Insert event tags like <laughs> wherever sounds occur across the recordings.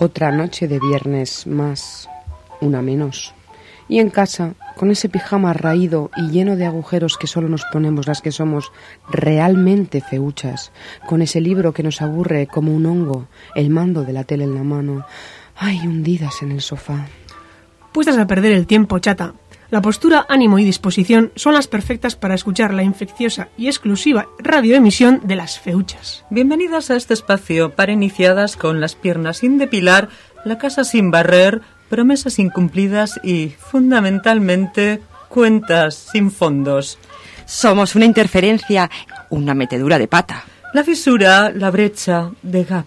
Otra noche de viernes más, una menos. Y en casa, con ese pijama raído y lleno de agujeros que solo nos ponemos las que somos realmente feuchas, con ese libro que nos aburre como un hongo, el mando de la tele en la mano, ay, hundidas en el sofá. Puestas a perder el tiempo, chata. La postura, ánimo y disposición son las perfectas para escuchar la infecciosa y exclusiva radioemisión de las feuchas. Bienvenidas a este espacio para iniciadas con las piernas sin depilar, la casa sin barrer, promesas incumplidas y, fundamentalmente, cuentas sin fondos. Somos una interferencia, una metedura de pata. La fisura, la brecha de gap.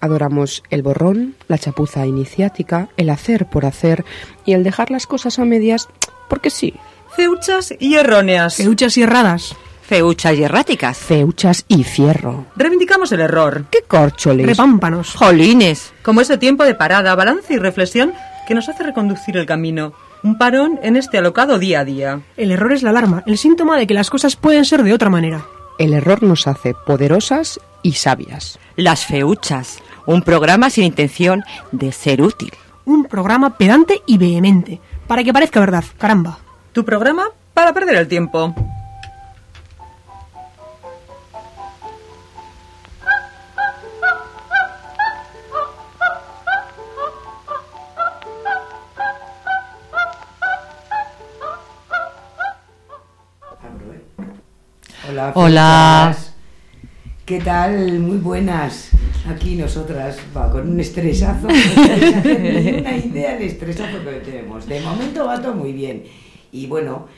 Adoramos el borrón, la chapuza iniciática, el hacer por hacer y el dejar las cosas a medias porque sí. Feuchas y erróneas. Feuchas y erradas. Feuchas y erráticas. Feuchas y fierro. Reivindicamos el error. ¡Qué corcholes! Repámpanos. Jolines. Como ese tiempo de parada, balance y reflexión que nos hace reconducir el camino. Un parón en este alocado día a día. El error es la alarma, el síntoma de que las cosas pueden ser de otra manera. El error nos hace poderosas y sabias. Las feuchas. Un programa sin intención de ser útil. Un programa pedante y vehemente, para que parezca verdad, caramba. Tu programa para perder el tiempo. Hola. ¿Qué tal? Muy buenas. Aquí nosotras, va, con un estresazo. <laughs> Ni una idea del estresazo que tenemos. De momento va todo muy bien. Y bueno,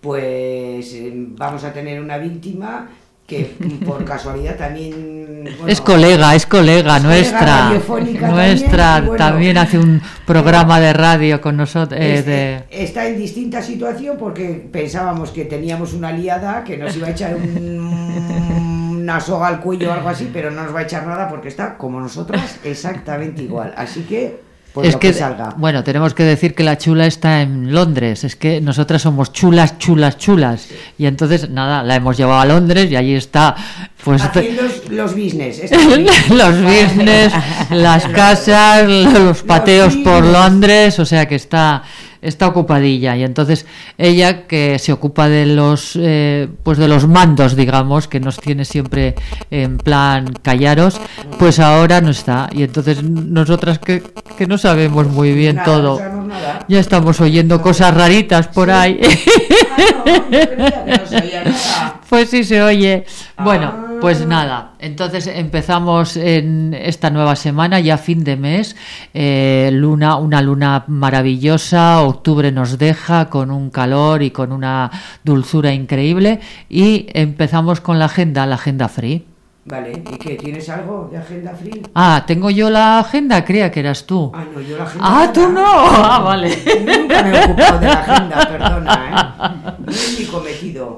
pues eh, vamos a tener una víctima que por casualidad también... bueno, es colega, es colega es colega nuestra. radiofónica Nuestra también, bueno, también hace un programa de radio con nosotros. de... Está en distinta situación porque pensábamos que teníamos una liada que nos iba a echar un- <laughs> una soga al cuello o algo así, pero no nos va a echar nada porque está como nosotras exactamente igual. Así que, pues es lo que, que, salga. bueno, tenemos que decir que la chula está en Londres. Es que nosotras somos chulas, chulas, chulas. Y entonces, nada, la hemos llevado a Londres y allí está, pues, Haciendo los business. <laughs> los business, las <laughs> casas, los pateos por. Londres, o sea que está está ocupadilla. Y entonces ella que se ocupa de los eh, pues de los mandos digamos que nos tiene siempre en plan callaros pues ahora no está. Y entonces nosotras que, que no sabemos muy bien Nada, todo. no ya estamos oyendo cosas raritas por ahí. Ah, no. <laughs> Pues sí se oye. Bueno, Ah. Pues nada. Entonces empezamos en esta nueva semana, ya fin de mes. eh, luna, una luna maravillosa. Octubre nos deja con un calor y con una dulzura increíble. Y empezamos con la agenda, la agenda free. Vale, ¿y qué? ¿Tienes algo de agenda free? Ah, tengo yo la agenda, creía que eras tú. Ah, no, yo la agenda. Ah, tú no. <laughs> Ah, vale. Nunca me he ocupado de la agenda, perdona, ¿eh?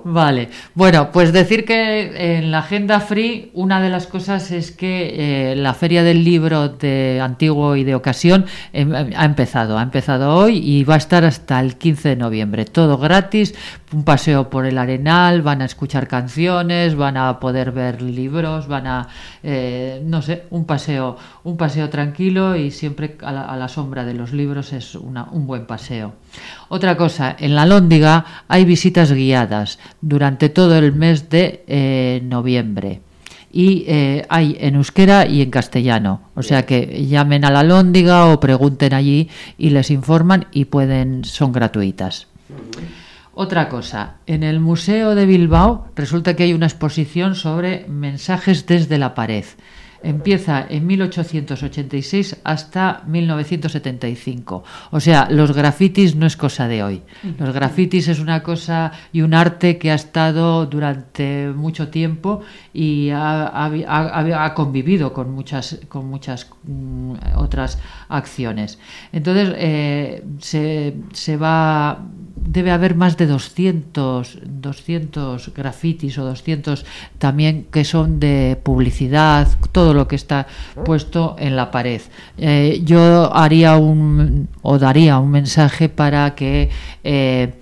Vale, bueno, pues decir que en la agenda free una de las cosas es que eh, la feria del libro de antiguo y de ocasión em, ha empezado, ha empezado hoy y va a estar hasta el 15 de noviembre, todo gratis, un paseo por el arenal, van a escuchar canciones, van a poder ver libros, van a, eh, no sé, un paseo, un paseo tranquilo y siempre a la, sombra de los libros es un buen paseo. Otra cosa, en la Lóndiga hay visitas guiadas durante todo el mes de eh, noviembre. Y eh, hay en euskera y en castellano. O sea que llamen a la Lóndiga o pregunten allí y les informan y pueden, son gratuitas. Otra cosa, en el Museo de Bilbao resulta que hay una exposición sobre mensajes desde la pared. Empieza en 1886 hasta 1975. O sea, los grafitis no es cosa de hoy. Los grafitis es una cosa y un arte que ha estado durante mucho tiempo y ha, ha- ha- ha convivido con muchas, con muchas mm, otras acciones. Entonces, eh, se, se va debe haber más de 200, 200 grafitis o 200 también que son de publicidad, todo lo que está puesto en la pared. Eh, yo haría un o daría un mensaje para que eh,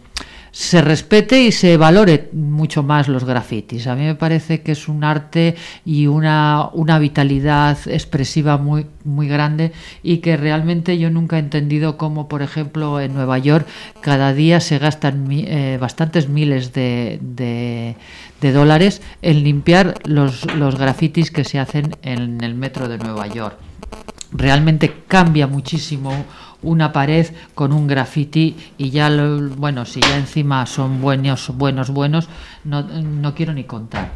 se respete y se valore mucho más los grafitis. A mí me parece que es un arte y una, una vitalidad expresiva muy, muy grande y que realmente yo nunca he entendido cómo, por ejemplo, en Nueva York cada día se gastan eh, bastantes miles de, de, de, dólares en limpiar los, los grafitis que se hacen en el metro de Nueva York. Realmente cambia muchísimo una pared con un graffiti y ya, lo, bueno, si ya encima son buenos, buenos, buenos, no, no quiero ni contar.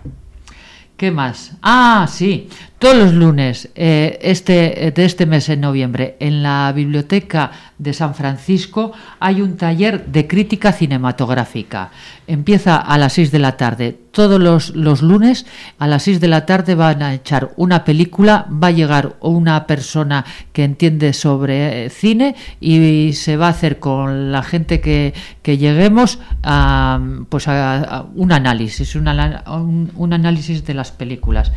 ¿Qué más? Ah, sí, todos los lunes eh, este, de este mes en noviembre en la Biblioteca de San Francisco hay un taller de crítica cinematográfica. Empieza a las 6 de la tarde. Todos los, los lunes a las 6 de la tarde van a echar una película, va a llegar una persona que entiende sobre eh, cine y se va a hacer con la gente que, que lleguemos a, pues a, un análisis, un análisis de las películas.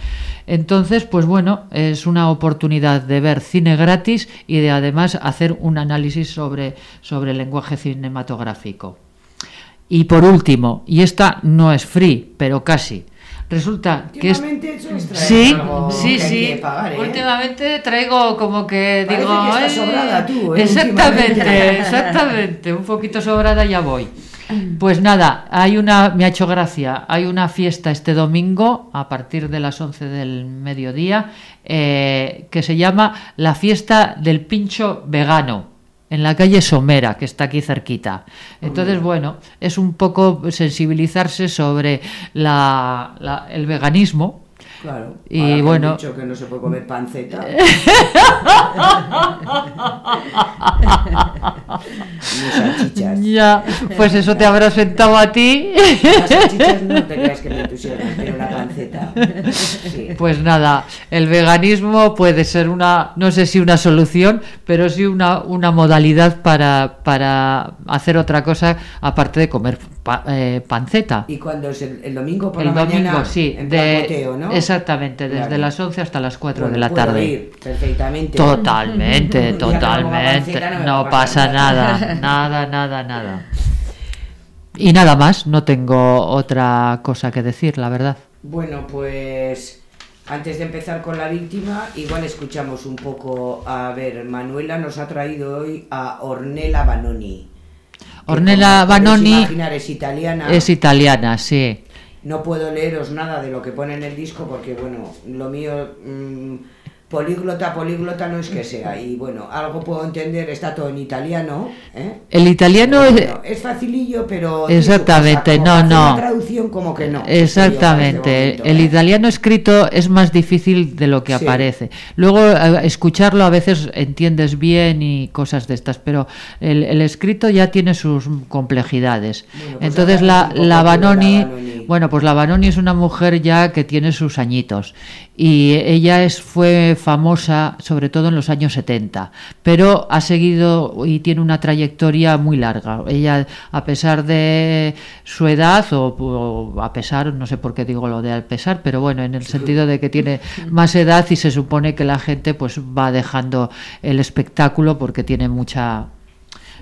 Entonces, pues bueno, es una oportunidad de ver cine gratis y de además hacer un análisis sobre, sobre el lenguaje cinematográfico. Y por último, y esta no es free, pero casi. Resulta que es... sí, sí, sí. Pagar, ¿eh? Últimamente traigo como que Parece digo, que sobrada tú, ¿eh? exactamente, exactamente, un poquito sobrada ya voy. Pues nada, hay una, me ha hecho gracia, hay una fiesta este domingo a partir de las 11 del mediodía eh, que se llama la fiesta del pincho vegano en la calle Somera, que está aquí cerquita. Entonces, bueno, es un poco sensibilizarse sobre la, la, el veganismo. Claro. Y bueno. dicho que no se puede comer panceta. <laughs> Ni salchichas. Ya, pues eso te habrá sentado a ti. Las salchichas no te creas que me entusiasman, pero la panceta. Sí. Pues nada, el veganismo puede ser una, no sé si una solución, pero sí una, una modalidad para, para hacer otra cosa aparte de comer pa, eh, panceta. Y cuando es el, el domingo por el la domingo, mañana, sí, en de, ¿no? Exactamente, desde Claro. las 11 hasta las 4 Bueno, de la puedo tarde. ir perfectamente. Totalmente, <laughs> totalmente. no pasa nada, <laughs> nada, nada, nada. Y nada más, no tengo otra cosa que decir, la verdad. Bueno, pues antes de empezar con la víctima, igual escuchamos un poco. A ver, Manuela nos ha traído hoy a Ornella Banoni. Ornella Banoni imaginar, es italiana. Es italiana, sí. No puedo leeros nada de lo que pone en el disco porque, bueno, lo mío, mm, políglota, políglota no es que sea. Y bueno, algo puedo entender, está todo en italiano. ¿eh? El italiano es... facilillo, pero. Exactamente, no, no. Una traducción como que no. Exactamente. El ¿eh? italiano escrito es más difícil de lo que Sí. aparece. Luego, escucharlo a veces entiendes bien y cosas de estas, pero el, el escrito ya tiene sus complejidades. Bueno, pues Entonces, la, poco la la Banoni, Banoni. bueno, pues la Banoni es una mujer ya que tiene sus añitos y ella es, fue famosa sobre todo en los años 70, pero ha seguido y tiene una trayectoria muy larga. Ella, a pesar de su edad, o, o a pesar, no sé por qué digo lo de a pesar, pero bueno, en el sentido de que tiene <laughs> más edad y se supone que la gente pues va dejando el espectáculo porque tiene mucha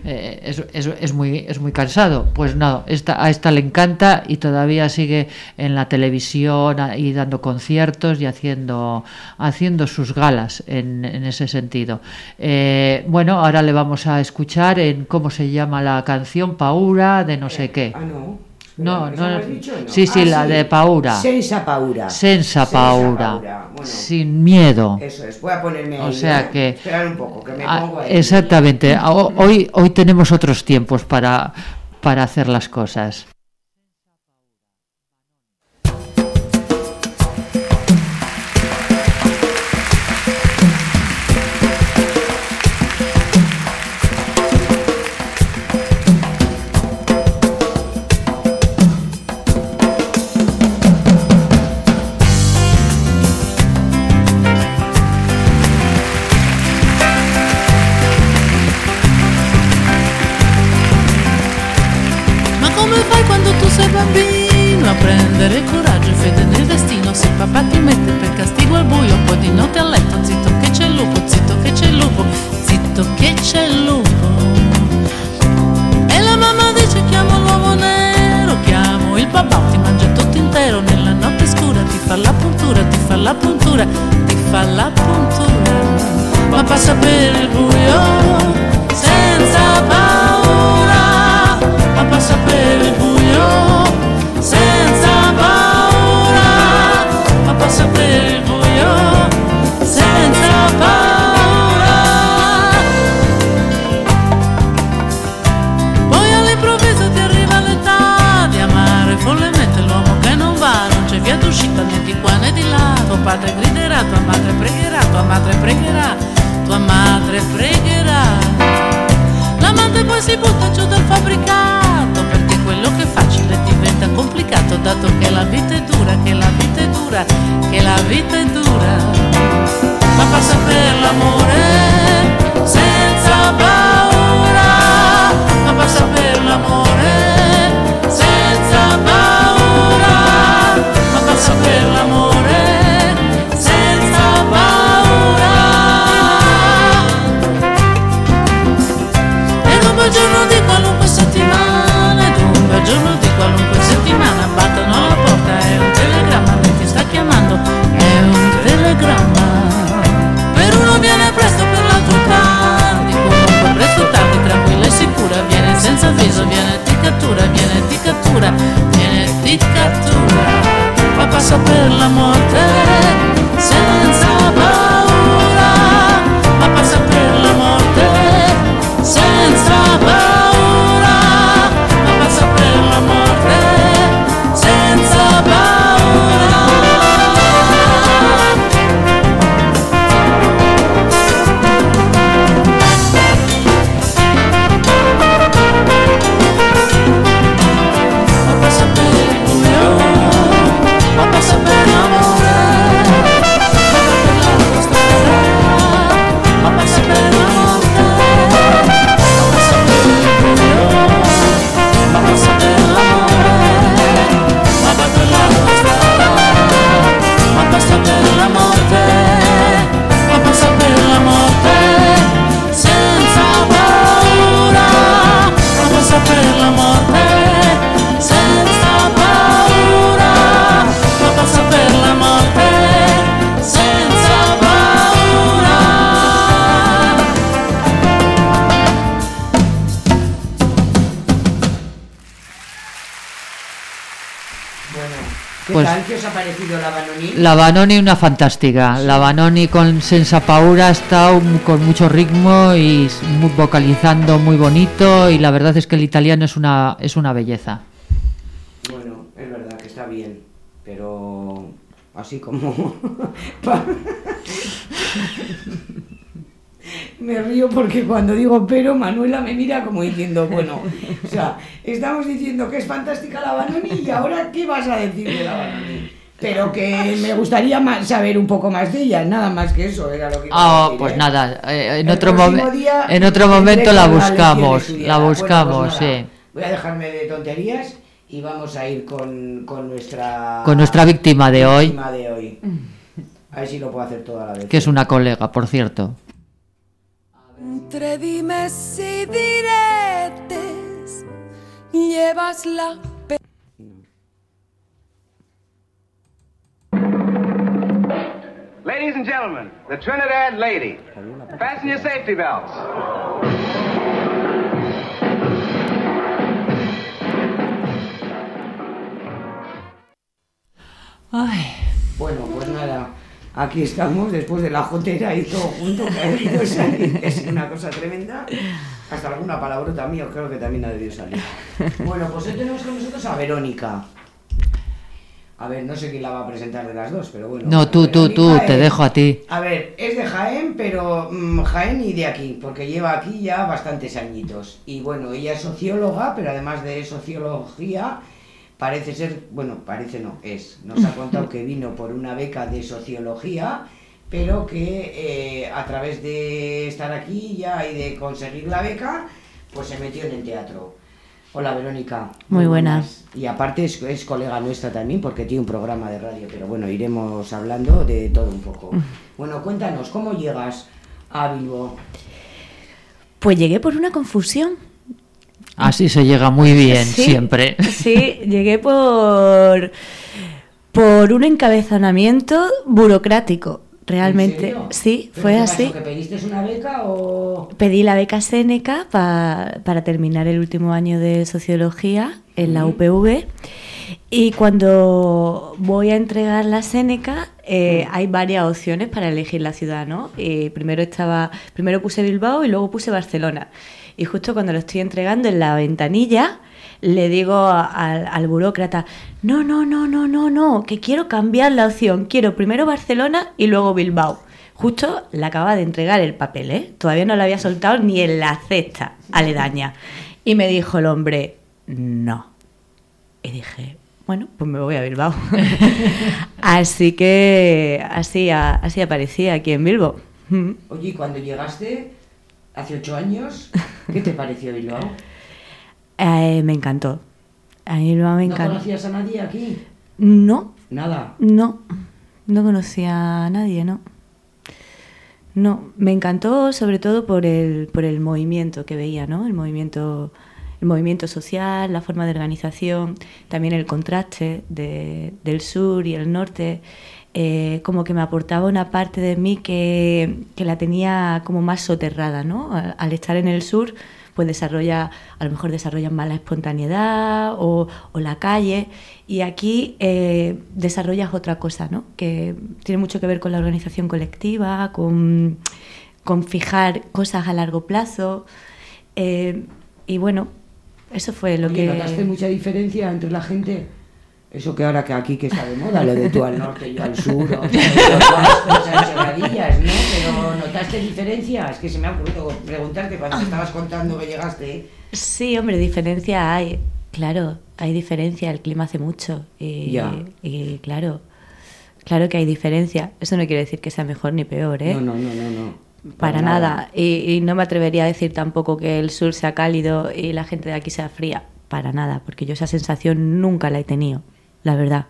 eh, es, es- es muy, es muy cansado. Pues no, esta, a esta le encanta y todavía sigue en la televisión y dando conciertos y haciendo, haciendo sus galas en, en ese sentido. Eh, bueno, ahora le vamos a escuchar en cómo se llama la canción Paura de no sé qué. Ah, no. No, Espera, ¿eso no, dicho sí, sí, Ah, la de Paura. Sensa Paura. Sensa Paura, Bueno, sin miedo. eso es. Voy a ponerme O ahí, sea que- Esperar un poco, que me Ah, pongo ahí. exactamente. Ah, ho- Hoy, hoy tenemos otros tiempos para, para hacer las cosas. La Banoni? Una fantástica. La Banoni con Senza Paura ha estado mu- con mucho ritmo y vocalizando muy bonito y la verdad es que el italiano es una es una belleza. Bueno, es verdad que está bien, pero así como... <laughs> me río porque cuando digo pero, Manuela me mira como diciendo, bueno, o sea, estamos diciendo que es fantástica la Banoni y ahora ¿qué vas a decir de la Banoni? Pero que me gustaría más saber un poco más de ella, nada más que eso era lo que iba a Ah, decir, pues ¿eh? nada, eh, en otro día en otro momento la buscamos, la Bueno, pues buscamos, nada, sí. Voy a dejarme de tonterías y vamos a ir con, con nuestra Con nuestra víctima de hoy, víctima de hoy. A ver si lo puedo hacer toda la vez. que es una colega, por cierto. Entre dimes y diretes llevas la Ladies and gentlemen, the Trinidad Lady. Fasten your safety belts. Ay, Bueno, pues nada, aquí estamos después de la jotera y todo junto, que ha debido salir. Es una cosa tremenda. Hasta alguna palabrota mía creo que también ha debido salir. Bueno, pues hoy tenemos con nosotros a Verónica. A ver, no sé quién la va a presentar de las dos, pero bueno. no, tú, tú, tú, te dejo a ti. A ver, es de Jaén, pero mm, Jaén y de aquí, porque lleva aquí ya bastantes añitos. Y bueno, ella es socióloga, pero además de sociología, parece ser, bueno, parece no, es. Nos ha contado que vino por una beca de sociología, pero que eh, a través de estar aquí ya y de conseguir la beca, pues se metió en el teatro. Hola Verónica. Muy buenas. Y aparte es, es colega nuestra también porque tiene un programa de radio, pero bueno, iremos hablando de todo un poco. Bueno, cuéntanos, ¿cómo llegas a Bilbo? Pues llegué por una confusión. Así se llega muy bien Sí, siempre. Sí, llegué por por un encabezonamiento burocrático. Realmente, serio? sí, ¿Pero fue qué así. pasó, ¿Que pediste una beca o...? Pedí la beca Séneca pa- para terminar el último año de sociología en la UPV. Y cuando voy a entregar la Séneca, eh, hay varias opciones para elegir la ciudad, ¿no? Y primero estaba, primero puse Bilbao y luego puse Barcelona. Y justo cuando lo estoy entregando en la ventanilla, le digo a- al, al burócrata, no, no, no, no, no, no, que quiero cambiar la opción. Quiero primero Barcelona y luego Bilbao. Justo le acaba de entregar el papel, ¿eh? Todavía no lo había soltado ni en la cesta aledaña. Y me dijo el hombre, no. Y dije, bueno, pues me voy a Bilbao. <laughs> así que así, así aparecí aquí en Bilbao. Mm. Oye, ¿y cuando llegaste hace ocho años, ¿qué te pareció Bilbao? <laughs> Eh, me encantó. A mí me ¿No encantó. conocías a nadie aquí? No, Nada. no, no conocía a nadie, no. No, me encantó sobre todo por el, por el movimiento que veía, ¿no? El movimiento, el movimiento social, la forma de organización, también el contraste de- del sur y el norte, eh, como que me aportaba una parte de mí que, que la tenía como más soterrada, ¿no? Al, al estar en el sur, pues desarrolla, a lo mejor desarrollan más la espontaneidad o, o la calle, y aquí eh, desarrollas otra cosa, ¿no? Que tiene mucho que ver con la organización colectiva, con, con fijar cosas a largo plazo, eh, y bueno, eso fue lo Oye, que... ¿Notaste mucha diferencia entre la gente? Eso que ahora que aquí que está de moda, lo de tú al norte, yo al sur, o <laughs> chorradillas, ¿no? Pero ¿notaste diferencias? Que se me ha ocurrido preguntarte cuando estabas contando que llegaste. Sí, hombre, diferencia hay, claro, hay diferencia, el clima hace mucho y, Ya. y claro, claro que hay diferencia. Eso no quiere decir que sea mejor ni peor, ¿eh? No, no, no, no, no. Para nada. Y, y no me atrevería a decir tampoco que el sur sea cálido y la gente de aquí sea fría. Para nada, porque yo esa sensación nunca la he tenido, la verdad.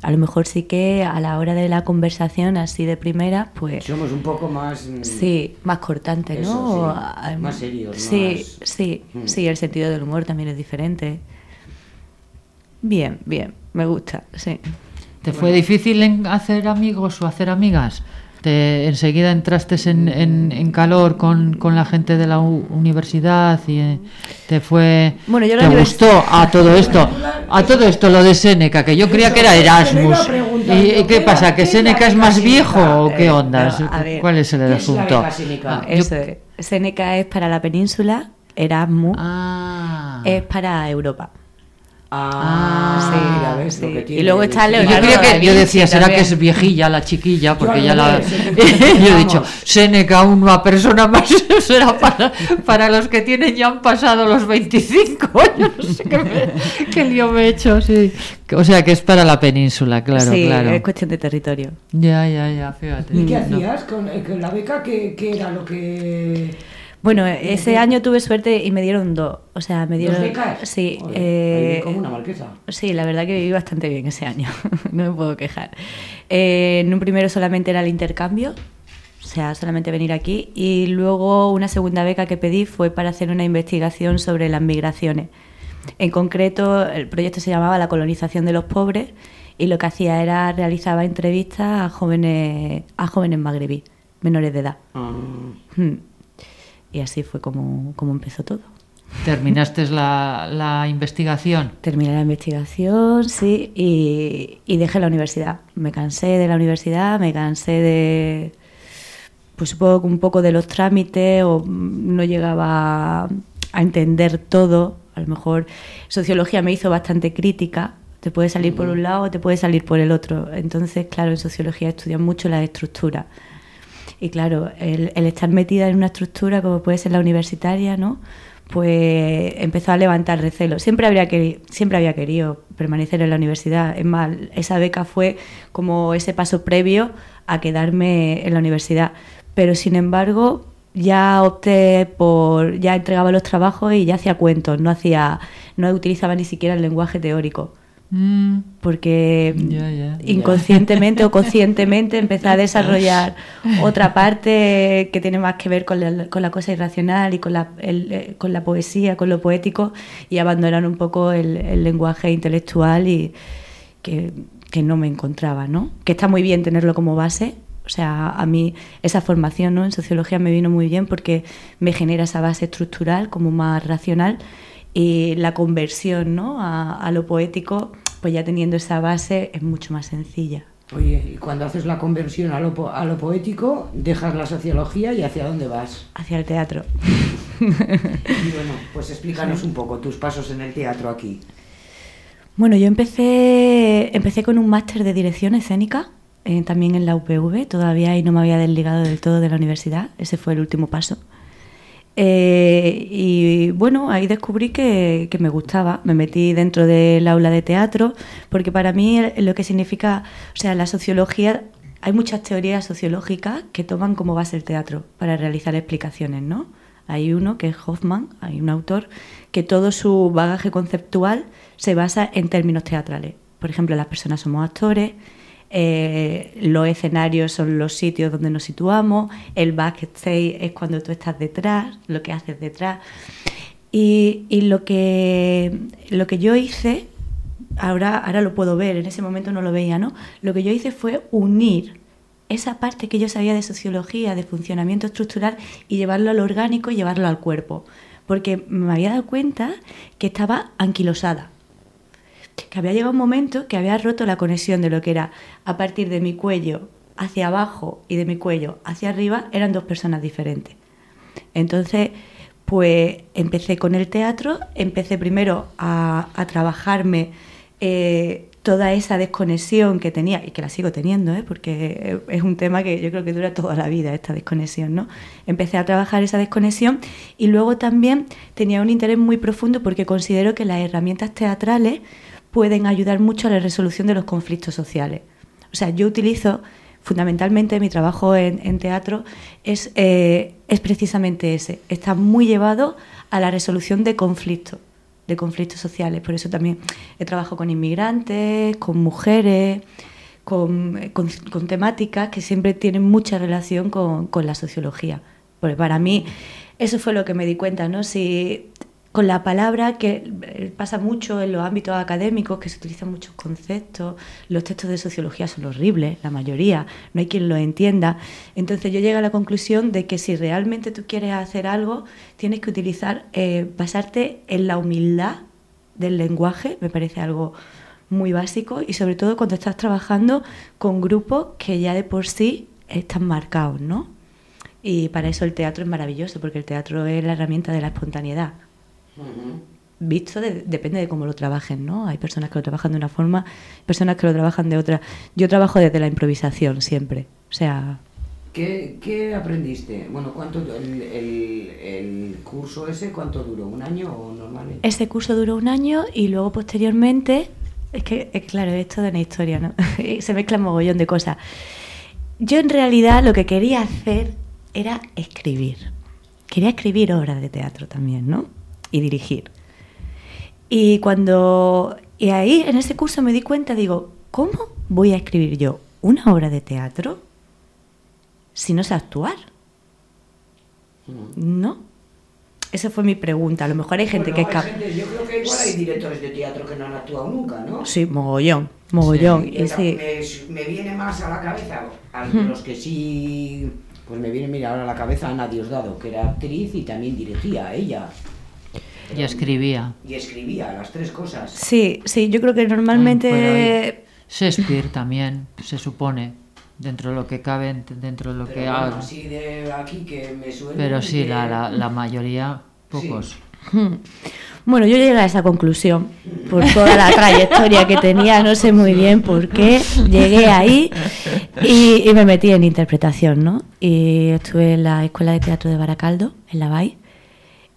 A lo mejor sí que a la hora de la conversación, así de primera, pues Somos un poco más... mm, sí, más cortante, Eso, ¿no? sí. Ah, Más serios, Sí, más- sí, Mm. sí, el sentido del humor también es diferente. Bien, bien, me gusta, sí. ¿Te fue difícil en hacer amigos o hacer amigas? ¿Te enseguida entraste en, en- en calor con, con la gente de la u- universidad y eh, te fue Bueno, yo te gustó a todo esto a todo esto lo de Séneca que yo creía que era Erasmus y, y qué pasa que Séneca es más viejo o qué ondas No, a ver. cuál es el ¿Qué es la asunto? Ah, yo-. Seneca es para la península, Erasmus Ah. es para Europa. Ah, sí, ves lo sí. que Y tiene luego el- está yo Leonardo creía da que yo decía será que es viejilla la chiquilla porque Yo ya la <laughs> yo he dicho. Séneca una persona más <laughs> será para, para los que tienen ya han pasado los 25 <laughs> años no sé qué, me- qué lío me he hecho sí o sea que es para la península claro sí, claro es cuestión de territorio. ya ya ya fíjate ¿Y qué No. hacías con, eh, con la beca? ¿Qué, qué era lo que...? Bueno, ese año tuve suerte y me dieron dos. O sea, me dieron. ¿Dos becas? Sí. Joder, eh, como una marquesa. Sí, la verdad que viví bastante bien ese año, <laughs> no me puedo quejar. Eh, en un primero solamente era el intercambio, o sea, solamente venir aquí, y luego una segunda beca que pedí fue para hacer una investigación sobre las migraciones. En concreto, el proyecto se llamaba La colonización de los pobres y lo que hacía era realizaba entrevistas a jóvenes, a jóvenes magrebí, menores de edad. Ah. Hmm. Y así fue como, como empezó todo. terminaste la, la investigación Terminé la investigación, sí, y, y dejé la universidad. Me cansé de la universidad, me cansé de, pues supongo que un poco de los trámites, o mm, no llegaba a entender todo. A lo mejor sociología me hizo bastante crítica. Te puede salir por un lado o te puede salir por el otro. Entonces, claro, en sociología estudian mucho las estructuras. Y claro, el, el estar metida en una estructura como puede ser la universitaria, ¿no? Pues empezó a levantar recelo. Siempre, habría que, siempre había querido permanecer en la universidad. Es más, esa beca fue como ese paso previo a quedarme en la universidad. Pero sin embargo, ya opté por, ya entregaba los trabajos y ya hacía cuentos, no hacía, no utilizaba ni siquiera el lenguaje teórico. Mm, Porque Ya, ya. inconscientemente o <laughs> conscientemente empecé a desarrollar otra parte que tiene más que ver con la, con la cosa irracional y con la, el, eh, con la poesía, con lo poético y abandonar un poco el, el lenguaje intelectual y que, que no me encontraba, ¿no? Que está muy bien tenerlo como base. O sea, a mí esa formación ¿no? en sociología me vino muy bien porque me genera esa base estructural como más racional y la conversión ¿no? a, a lo poético, pues ya teniendo esa base es mucho más sencilla. Oye, y cuando haces la conversión a lo, po- a lo poético, dejas la sociología y hacia dónde vas. Hacia el teatro. <laughs> Y bueno, pues explícanos un poco tus pasos en el teatro aquí. Bueno, yo empecé, empecé con un máster de dirección escénica, eh, también en la UPV, todavía ahí no me había desligado del todo de la universidad, ese fue el último paso. Eh, y bueno, ahí descubrí que, que me gustaba, me metí dentro del aula de teatro, porque para mí lo que significa, o sea, la sociología, hay muchas teorías sociológicas que toman como base el teatro para realizar explicaciones, ¿no? Hay uno que es Hoffman, hay un autor que todo su bagaje conceptual se basa en términos teatrales. Por ejemplo, las personas somos actores, eh, los escenarios son los sitios donde nos situamos, el backstage es cuando tú estás detrás, lo que haces detrás. Y, lo, que, lo que yo hice, ahora, ahora lo puedo ver, en ese momento no lo veía, ¿no? Lo que yo hice fue unir esa parte que yo sabía de sociología, de funcionamiento estructural, y llevarlo al orgánico y llevarlo al cuerpo. Porque me había dado cuenta que estaba anquilosada que había llegado un momento que había roto la conexión de lo que era a partir de mi cuello hacia abajo y de mi cuello hacia arriba eran dos personas diferentes. Entonces, pues empecé con el teatro, empecé primero a, a trabajarme eh, toda esa desconexión que tenía y que la sigo teniendo, ¿eh? porque es un tema que yo creo que dura toda la vida, esta desconexión, ¿no? Empecé a trabajar esa desconexión y luego también tenía un interés muy profundo porque considero que las herramientas teatrales pueden ayudar mucho a la resolución de los conflictos sociales. O sea, yo utilizo fundamentalmente mi trabajo en, teatro es, eh, es precisamente ese, está muy llevado a la resolución de conflictos, de conflictos sociales. Por eso también he trabajado con inmigrantes, con mujeres, con, con- con temáticas que siempre tienen mucha relación con, con la sociología. Porque para mí eso fue lo que me di cuenta, ¿no? Si con la palabra que eh, pasa mucho en los ámbitos académicos, que se utilizan muchos conceptos, los textos de sociología son horribles, la mayoría, no hay quien los entienda. Entonces yo llegué a la conclusión de que si realmente tú quieres hacer algo, tienes que utilizar, eh, basarte en la humildad del lenguaje, me parece algo muy básico, y sobre todo cuando estás trabajando con grupos que ya de por sí están marcados, ¿no? Y para eso el teatro es maravilloso, porque el teatro es la herramienta de la espontaneidad. Visto de- depende de cómo lo trabajen, ¿no? Hay personas que lo trabajan de una forma, personas que lo trabajan de otra. Yo trabajo desde la improvisación siempre. O sea, ¿Qué, qué aprendiste? Bueno, ¿cuánto el, el- el curso ese cuánto duró? ¿Un año o normalmente? ese curso duró un año y luego posteriormente, es que, es claro, esto de una historia, ¿no? <laughs> Se mezcla un mogollón de cosas. Yo en realidad lo que quería hacer era escribir. Quería escribir obras de teatro también, ¿no? Y dirigir. Y cuando. Y ahí, en ese curso, me di cuenta, digo, ¿cómo voy a escribir yo una obra de teatro si no sé actuar? ¿No? Esa fue mi pregunta. A lo mejor hay gente que es Bueno, hay capaz. gente- yo creo que igual hay directores de teatro que no han actuado nunca, ¿no? Sí, mogollón, mogollón. Sí, sí. me, me viene más a la cabeza a los que sí. Pues me viene, mira, ahora a la cabeza Ana Diosdado, que era actriz y también dirigía ella. Y escribía. Y escribía las tres cosas. Sí, sí, yo creo que normalmente. Shakespeare también, se supone, dentro de lo que cabe, ent- dentro de lo que Pero bueno, ha- así de aquí que me suena. Pero sí, que- la, la, la mayoría, pocos. Hmm. Bueno, yo llegué a esa conclusión por toda la trayectoria que tenía, no sé muy bien por qué, llegué ahí y, y me metí en interpretación, ¿no? Y estuve en la Escuela de Teatro de Baracaldo, en la BAI,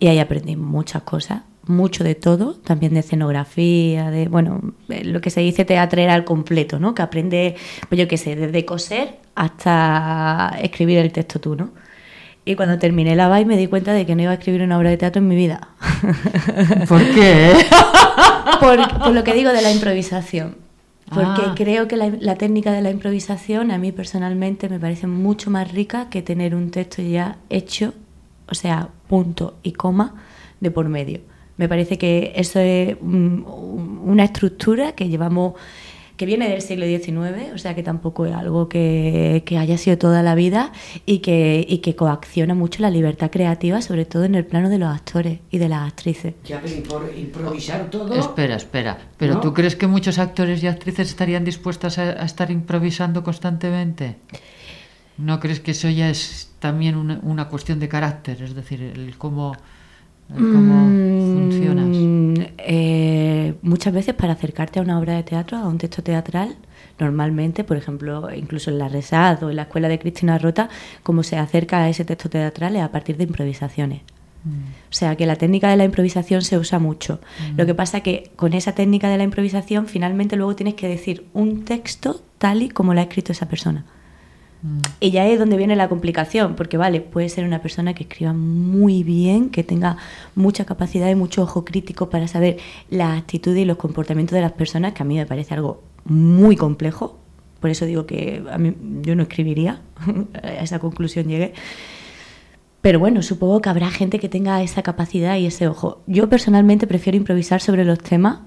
y ahí aprendí muchas cosas, mucho de todo, también de escenografía, de, bueno, eh, lo que se dice teatrera al completo, ¿no? Que aprende, pues yo qué sé, desde coser hasta escribir el texto tú, ¿no? Y cuando terminé la BAI me di cuenta de que no iba a escribir una obra de teatro en mi vida. <laughs> ¿Por qué? por, por lo que digo de la improvisación. Porque Ah. creo que la, la técnica de la improvisación a mí personalmente me parece mucho más rica que tener un texto ya hecho, o sea, punto y coma de por medio. Me parece que eso es un- un- una estructura que llevamos, que viene del siglo XIX, o sea que tampoco es algo que, que haya sido toda la vida y que, y que coacciona mucho la libertad creativa, sobre todo en el plano de los actores y de las actrices. Ya, pero improvisar todo. Espera, espera. ¿Pero ¿No? tú crees que muchos actores y actrices estarían dispuestas a, a estar improvisando constantemente? ¿No crees que eso ya es también una, una cuestión de carácter? Es decir, el cómo, el cómo funcionas. Mm, eh, muchas veces para acercarte a una obra de teatro, a un texto teatral, normalmente, por ejemplo, incluso en la Resad o en la escuela de Cristina Rota, como se acerca a ese texto teatral es a partir de improvisaciones. O sea que la técnica de la improvisación se usa mucho. Lo que pasa que con esa técnica de la improvisación finalmente luego tienes que decir un texto tal y como lo ha escrito esa persona. Y ya es donde viene la complicación, porque vale, puede ser una persona que escriba muy bien, que tenga mucha capacidad y mucho ojo crítico para saber las actitudes y los comportamientos de las personas, que a mí me parece algo muy complejo. Por eso digo que a mí, yo no escribiría, <laughs> a esa conclusión llegué. Pero bueno, supongo que habrá gente que tenga esa capacidad y ese ojo. Yo personalmente prefiero improvisar sobre los temas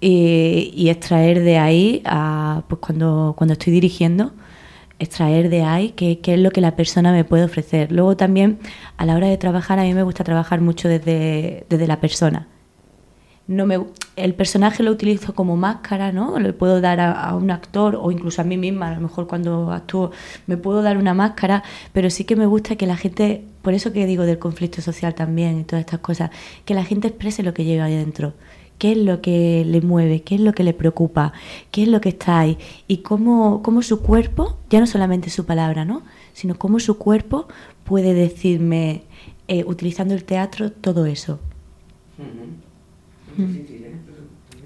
y, y extraer de ahí, pues cuando, cuando estoy dirigiendo, extraer de ahí qué, es lo que la persona me puede ofrecer. Luego también, a la hora de trabajar, a mí me gusta trabajar mucho desde, desde la persona. No me, el personaje lo utilizo como máscara, ¿no? Le puedo dar a, a un actor o incluso a mí misma, a lo mejor cuando actúo, me puedo dar una máscara, pero sí que me gusta que la gente, por eso que digo del conflicto social también y todas estas cosas, que la gente exprese lo que lleva ahí dentro. ¿Qué es lo que le mueve? ¿Qué es lo que le preocupa? ¿Qué es lo que está ahí? Y cómo, cómo su cuerpo, ya no solamente su palabra, ¿no? Sino cómo su cuerpo puede decirme, eh, utilizando el teatro, todo eso.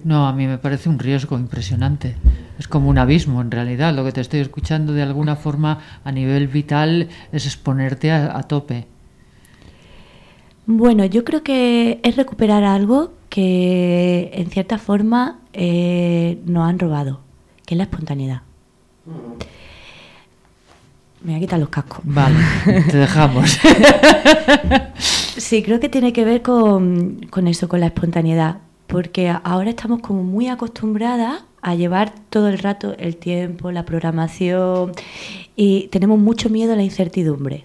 No, a mí me parece un riesgo impresionante. Es como un abismo, en realidad. Lo que te estoy escuchando de alguna forma a nivel vital es exponerte a, a tope. Bueno, yo creo que es recuperar algo que en cierta forma eh, nos han robado, que es la espontaneidad. Me voy a quitar los cascos. Vale, te dejamos. <laughs> Sí, creo que tiene que ver con, con eso, con la espontaneidad, porque ahora estamos como muy acostumbradas a llevar todo el rato el tiempo, la programación y tenemos mucho miedo a la incertidumbre,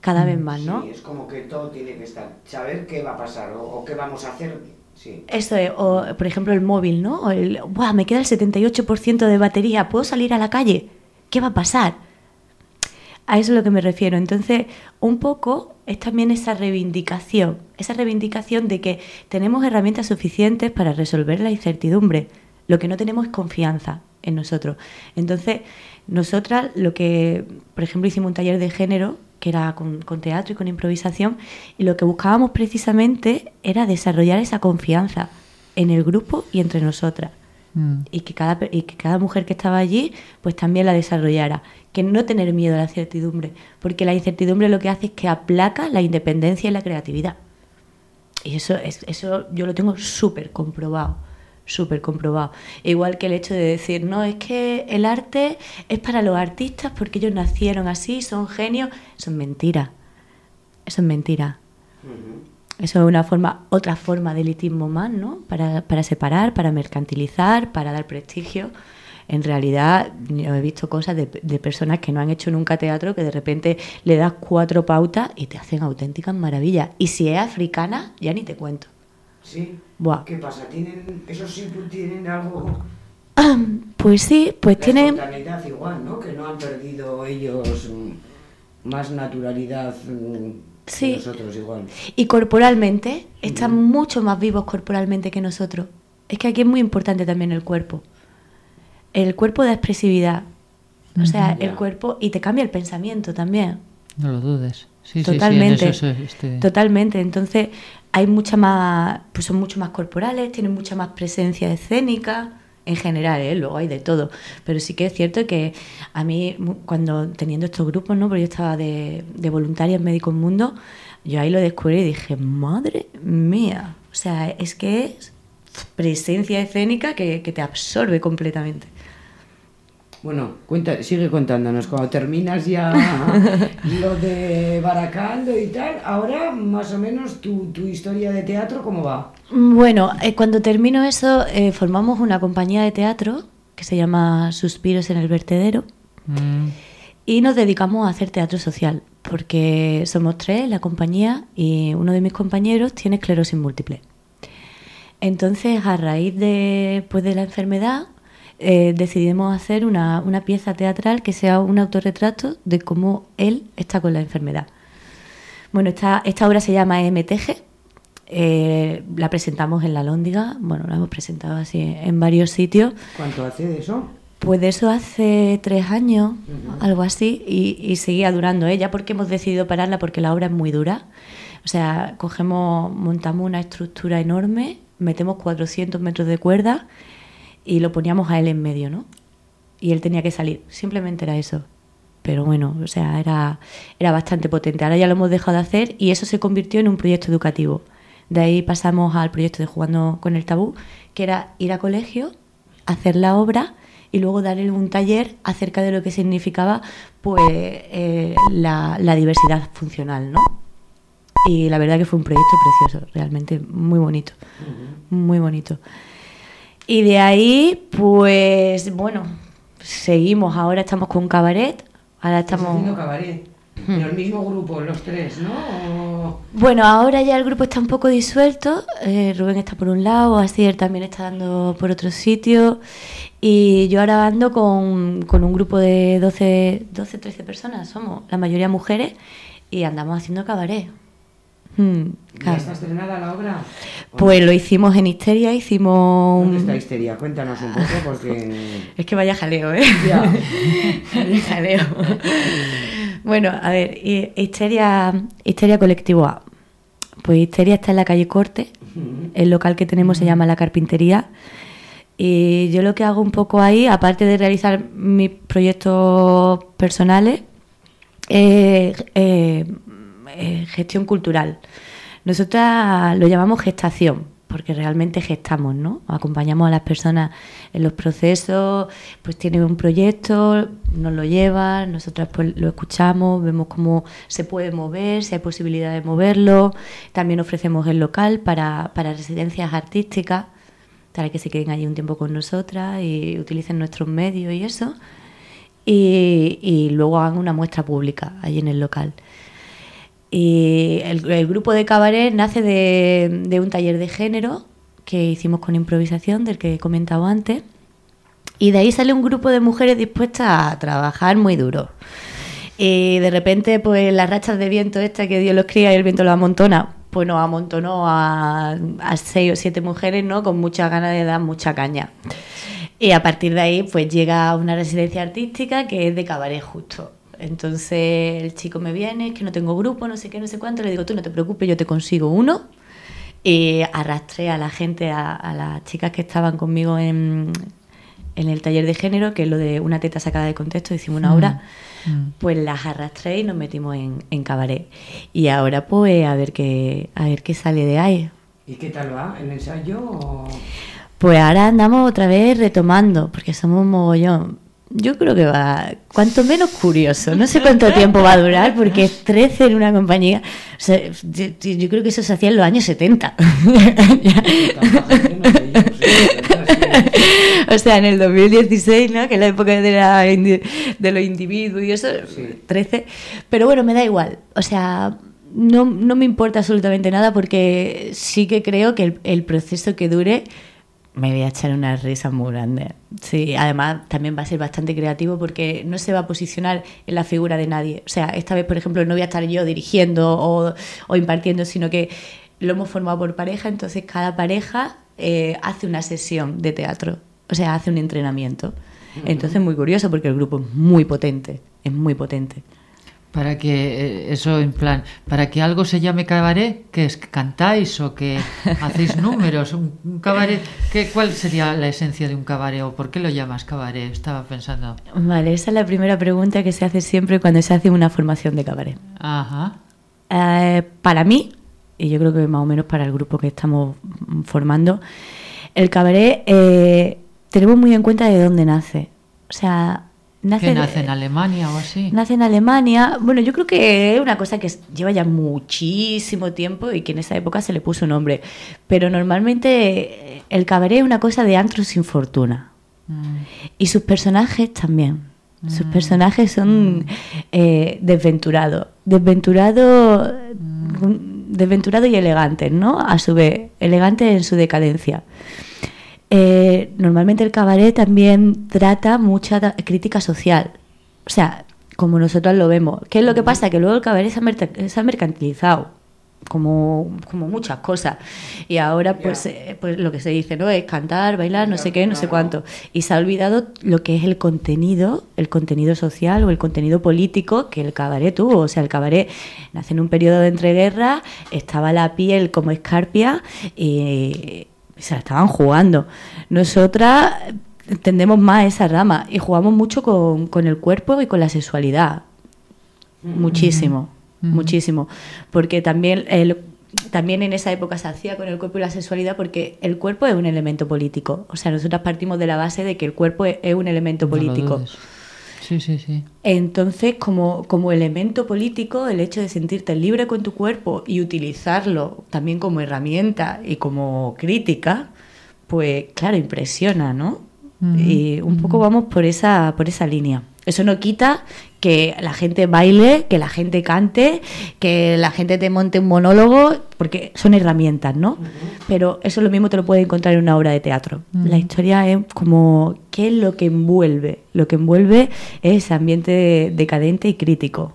cada vez más, ¿no? Sí, es como que todo tiene que estar. Saber qué va a pasar o, o qué vamos a hacer. Eso es, o por ejemplo el móvil, ¿no? O el, "Buah, me queda el 78% de batería, ¿puedo salir a la calle? ¿Qué va a pasar? A eso es lo que me refiero. Entonces, un poco es también esa reivindicación, esa reivindicación de que tenemos herramientas suficientes para resolver la incertidumbre. Lo que no tenemos es confianza en nosotros. Entonces, nosotras lo que, por ejemplo, hicimos un taller de género que era con, con teatro y con improvisación, y lo que buscábamos precisamente era desarrollar esa confianza en el grupo y entre nosotras. Mm. y que cada y que cada mujer que estaba allí pues también la desarrollara. Que no tener miedo a la incertidumbre porque la incertidumbre lo que hace es que aplaca la independencia y la creatividad. Y eso es eso yo lo tengo súper comprobado súper comprobado igual que el hecho de decir no es que el arte es para los artistas porque ellos nacieron así son genios eso es mentira eso es mentira eso es una forma, otra forma de elitismo más, ¿no? Para, para separar, para mercantilizar, para dar prestigio. En realidad, yo he visto cosas de, de personas que no han hecho nunca teatro que de repente le das cuatro pautas y te hacen auténticas maravillas. Y si es africana, ya ni te cuento. Sí. Buah. ¿Qué pasa? ¿Tienen, esos sí tienen algo. <clears throat> Pues sí, pues la tienen. espontaneidad igual, ¿no? Que no han perdido ellos mm, más naturalidad mm, Sí. que nosotros igual. Y corporalmente, están mucho más vivos corporalmente que nosotros. Es que aquí es muy importante también el cuerpo. El cuerpo da expresividad. O sea, el cuerpo. Y te cambia el pensamiento también. No lo dudes. Sí, sí, sí, en Totalmente. eso estoy- Totalmente. Entonces, hay mucha más. Pues son mucho más corporales, tienen mucha más presencia escénica. en general, ¿eh? luego hay de todo. Pero sí que es cierto que a mí, cuando teniendo estos grupos, ¿no? porque yo estaba de, de voluntaria en Médico Mundo, yo ahí lo descubrí y dije, madre mía, o sea, es que es presencia escénica que, que te absorbe completamente. Bueno, cuenta, sigue contándonos, cuando terminas ya <laughs> lo de Baracaldo y tal, ahora más o menos tu, tu historia de teatro, ¿cómo va? Bueno, eh, cuando termino eso, eh, formamos una compañía de teatro que se llama Suspiros en el Vertedero y nos dedicamos a hacer teatro social, porque somos tres la compañía y uno de mis compañeros tiene esclerosis múltiple. Entonces, a raíz de, pues, de la enfermedad, eh, decidimos hacer una, una pieza teatral que sea un autorretrato de cómo él está con la enfermedad. Bueno, esta, esta obra se llama MTG. eh, la presentamos en la Lóndiga, bueno, la hemos presentado así en varios sitios. ¿Cuánto hace de eso? Pues de eso hace tres años, algo así, y, y seguía durando ella porque hemos decidido pararla porque la obra es muy dura. O sea, cogemos, montamos una estructura enorme, metemos 400 metros de cuerda y lo poníamos a él en medio, ¿no? Y él tenía que salir, simplemente era eso. Pero bueno, o sea, era, era bastante potente. Ahora ya lo hemos dejado de hacer y eso se convirtió en un proyecto educativo. De ahí pasamos al proyecto de Jugando con el Tabú, que era ir a colegio, hacer la obra y luego darle un taller acerca de lo que significaba pues eh, la, la diversidad funcional, ¿no? Y la verdad que fue un proyecto precioso, realmente muy bonito, muy bonito. Y de ahí, pues bueno, seguimos, ahora estamos con cabaret, ahora estamos... haciendo cabaret. Pero el mismo grupo, los tres, ¿no? O- Bueno, ahora ya el grupo está un poco disuelto. eh, Rubén está por un lado, Asier también está dando por otro sitio. Y yo ahora ando con, con un grupo de 12, 12, 13 personas, somos la mayoría mujeres, y andamos haciendo cabaret. Hmm, ¿Ya claro. está estrenada la obra? Pues lo hicimos en Histeria, hicimos ¿Dónde está Histeria? Cuéntanos un poco porque... <laughs> Es que vaya jaleo, ¿eh? Ya. <laughs> vaya jaleo. bueno, a ver, hi- Histeria, Histeria Colectivo A. Pues Histeria está en la calle Corte. El local que tenemos se llama La Carpintería. Y yo lo que hago un poco ahí, aparte de realizar mis proyectos personales, eh, eh, eh, gestión cultural. Nosotras lo llamamos gestación, porque realmente gestamos, ¿no? Acompañamos a las personas en los procesos, pues tienen un proyecto, nos lo llevan, nosotras pues lo escuchamos, vemos cómo se puede mover, si hay posibilidad de moverlo. También ofrecemos el local para, para residencias artísticas, para que se queden allí un tiempo con nosotras y utilicen nuestros medios y eso. Y, y luego hagan una muestra pública allí en el local. Y el, grupo de cabaret nace de, un taller de género que hicimos con improvisación, del que he comentado antes. Y de ahí sale un grupo de mujeres dispuestas a trabajar muy duro. Y de repente, pues las rachas de viento esta que Dios los cría y el viento los amontona, pues nos amontonó a, a seis o siete mujeres, ¿no? Con muchas ganas de dar mucha caña. Y a partir de ahí, pues llega una residencia artística que es de cabaret justo. Entonces el chico me viene, es que no tengo grupo, no sé qué, no sé cuánto. Le digo, tú no te preocupes, yo te consigo uno. Y arrastré a la gente, a, a las chicas que estaban conmigo en, en el taller de género, que es lo de una teta sacada de contexto, hicimos una obra. Pues las arrastré y nos metimos en, en cabaret. Y ahora, pues, a ver qué, a ver qué sale de ahí. ¿Y qué tal va el ensayo? o- Pues ahora andamos otra vez retomando, porque somos un mogollón. Yo creo que va, cuanto menos curioso. No sé cuánto tiempo va a durar, porque es 13 en una compañía. O sea, yo, yo creo que eso se hacía en los años 70. o sea, en el 2016, ¿no? Que es la época de, la de los individuos y eso, 13. Pero bueno, me da igual. O sea, no, no me importa absolutamente nada porque sí que creo que el, el proceso que dure me voy a echar una risa muy grande. Sí, además también va a ser bastante creativo porque no se va a posicionar en la figura de nadie. O sea, esta vez, por ejemplo, no voy a estar yo dirigiendo o, o impartiendo, sino que lo hemos formado por pareja, entonces cada pareja eh, hace una sesión de teatro, o sea, hace un entrenamiento. Entonces, muy curioso porque el grupo es muy potente, es muy potente. Para que eh, eso en plan, para que algo se llame cabaret, que es que cantáis o que hacéis <laughs> números, un, un cabaret, ¿qué, ¿cuál sería la esencia de un cabaret o por qué lo llamas cabaret? Estaba pensando. Vale, esa es la primera pregunta que se hace siempre cuando se hace una formación de cabaret. Ajá. Eh, para mí, y yo creo que más o menos para el grupo que estamos formando, el cabaret eh, tenemos muy en cuenta de dónde nace. O sea, nace, ¿Que nace en Alemania o así? nace en Alemania. Bueno, yo creo que es una cosa que lleva ya muchísimo tiempo y que en esa época se le puso nombre. Pero normalmente eh, el cabaret es una cosa de antro sin fortuna. Mm. Y sus personajes también. Sus personajes son eh, desventurados. Desventurados desventurados y elegantes, ¿no? A su vez, elegantes en su decadencia. Eh, normalmente el cabaret también trata mucha crítica social. O sea, como nosotros lo vemos. ¿Qué es lo que pasa? Que luego el cabaret se ha, merta- se ha mercantilizado. Como, como muchas cosas. Y ahora, pues, eh, pues lo que se dice, ¿no? Es cantar, bailar, no sé qué, no sé cuánto. Y se ha olvidado lo que es el contenido, el contenido social o el contenido político que el cabaret tuvo. O sea, el cabaret nace en un periodo de entreguerras, estaba la piel como escarpia y se la estaban jugando. Nosotras tendemos más esa rama y jugamos mucho con, con el cuerpo y con la sexualidad. Muchísimo, muchísimo. Porque también, el, también en esa época se hacía con el cuerpo y la sexualidad porque el cuerpo es un elemento político. O sea, nosotras partimos de la base de que el cuerpo es, es un elemento político. Sí, sí, sí. Entonces, como, como elemento político, el hecho de sentirte libre con tu cuerpo y utilizarlo también como herramienta y como crítica, pues claro, impresiona, ¿no? Y un poco vamos por esa, por esa línea. Eso no quita que la gente baile, que la gente cante, que la gente te monte un monólogo, porque son herramientas, ¿no? Pero eso lo mismo te lo puedes encontrar en una obra de teatro. La historia es como qué es lo que envuelve. Lo que envuelve es ambiente decadente y crítico,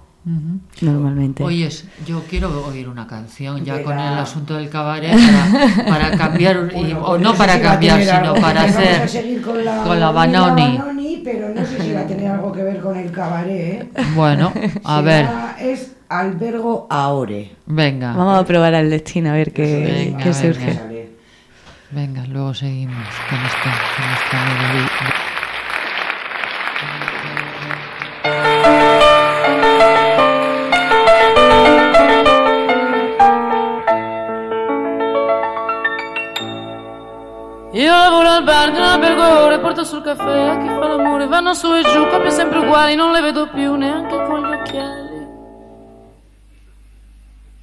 Normalmente. Oyes, yo quiero oír una canción ya Venga. con el asunto del cabaret para, para cambiar, y- o no para si cambiar, sino algo, para porque Vamos a hacer seguir con la, con la Banoni. Banoni, pero no sé si va a tener algo que ver con el cabaret. ¿eh? Bueno, a ver, Es Albergo Aore. venga, Vamos a probar al destino a ver qué, Venga, qué surge. Sale. venga, luego seguimos con esta, con esta melodía. Al bar di un albergore, porto sul caffè a chi fa l'amore, vanno su e giù, coppie sempre uguali, non le vedo più neanche con gli occhiali.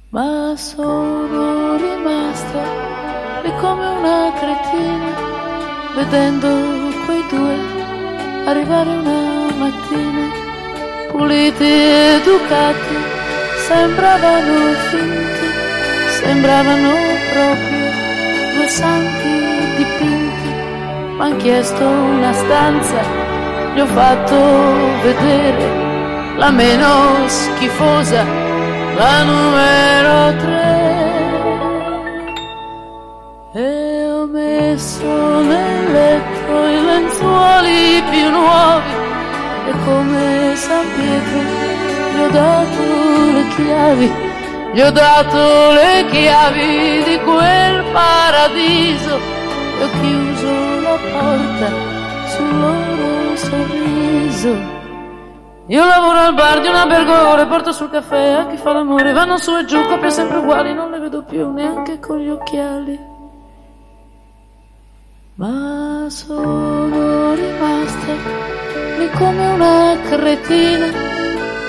Ma sono rimasta lì come una cretina, vedendo quei due arrivare una mattina, puliti ed educati, sembravano finti, sembravano proprio due santi dipinti. M'han chiesto una stanza, gli ho fatto vedere la meno schifosa, la numero tre. E ho messo nel letto i lenzuoli più nuovi e come San Pietro gli ho dato le chiavi, gli ho dato le chiavi di quel paradiso e ho chiuso porta sul loro sorriso. Io lavoro al bar di un albergore, porto sul caffè a chi fa l'amore, vanno su e giù, coppie sempre uguali, non le vedo più neanche con gli occhiali. Ma sono rimasta lì come una cretina,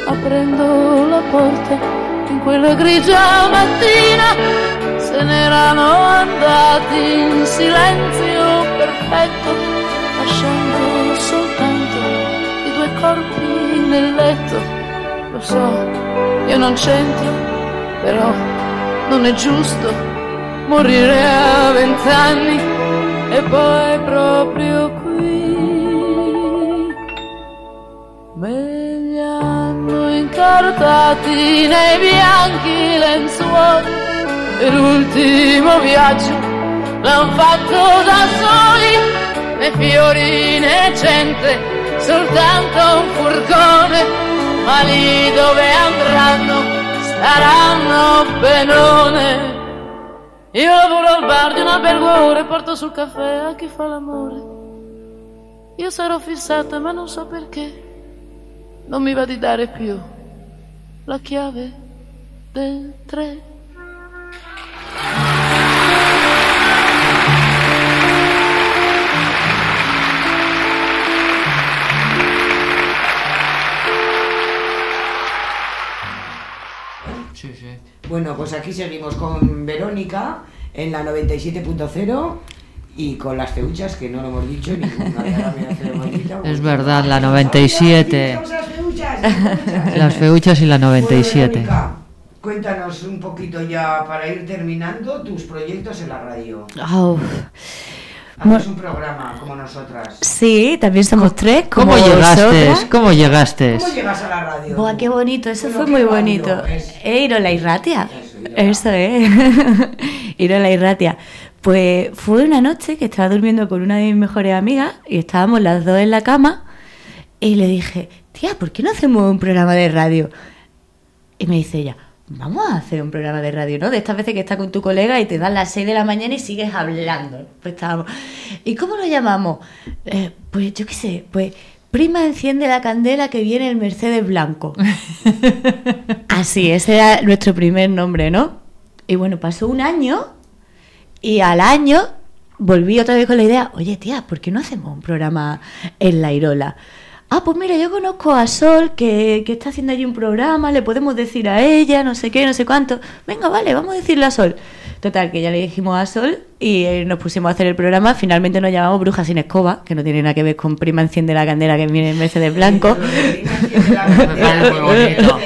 aprendo la porta in quella grigia mattina. Se n'erano andati in silenzio perfetto, lasciando soltanto i due corpi nel letto. Lo so, io non c'entro, però non è giusto morire a vent'anni e poi proprio qui. Me li hanno incartati nei bianchi lenzuoli e l'ultimo viaggio l'han fatto da soli, né fiori né gente, soltanto un furgone ma lì dove andranno staranno benone. Io lavoro al bar di una bergore, porto sul caffè a chi fa l'amore. Io sarò fissata ma non so perché non mi va di dare più la chiave del tre. Bueno, pues aquí seguimos con Verónica en la 97.0 y con las feuchas, que no lo hemos dicho, ninguna maldita, Es verdad, la 97. Vamos a las feuchas, y la 97. Bueno, Verónica, cuéntanos un poquito ya para ir terminando tus proyectos en la radio. Au. Haces un programa como nosotras. Sí, también somos tres. Como ¿Cómo llegaste? vosotras. ¿Cómo llegaste? ¿Cómo llegas a la radio? Buah, qué bonito, eso Bueno, fue ¿qué muy bonito. es? Eh, Irola Irratia. Eso, es. Irola <laughs> Irratia. Pues fue una noche que estaba durmiendo con una de mis mejores amigas y estábamos las dos en la cama y le dije, tía, ¿por qué no hacemos un programa de radio? Y me dice ella, vamos a hacer un programa de radio, ¿no? De estas veces que estás con tu colega y te dan las 6 de la mañana y sigues hablando. Pues estábamos. ¿Y cómo lo llamamos? "Eh, pues yo qué sé, pues prima enciende la candela que viene el Mercedes Blanco. <laughs> Así, ese era nuestro primer nombre, ¿no? Y bueno, pasó un año y al año volví otra vez con la idea, oye tía, ¿por qué no hacemos un programa en La Irola? Ah, pues mira, yo conozco a Sol que, que está haciendo allí un programa, le podemos decir a ella, no sé qué, no sé cuánto. Venga, vale, vamos a decirle a Sol. Total, que ya le dijimos a Sol y eh, nos pusimos a hacer el programa. Finalmente nos llamamos Brujas sin Escoba, que no tiene nada que ver con Prima Enciende la Candela que viene en Mercedes Blanco. Lo de Prima enciende la candela, Me parece muy bonito.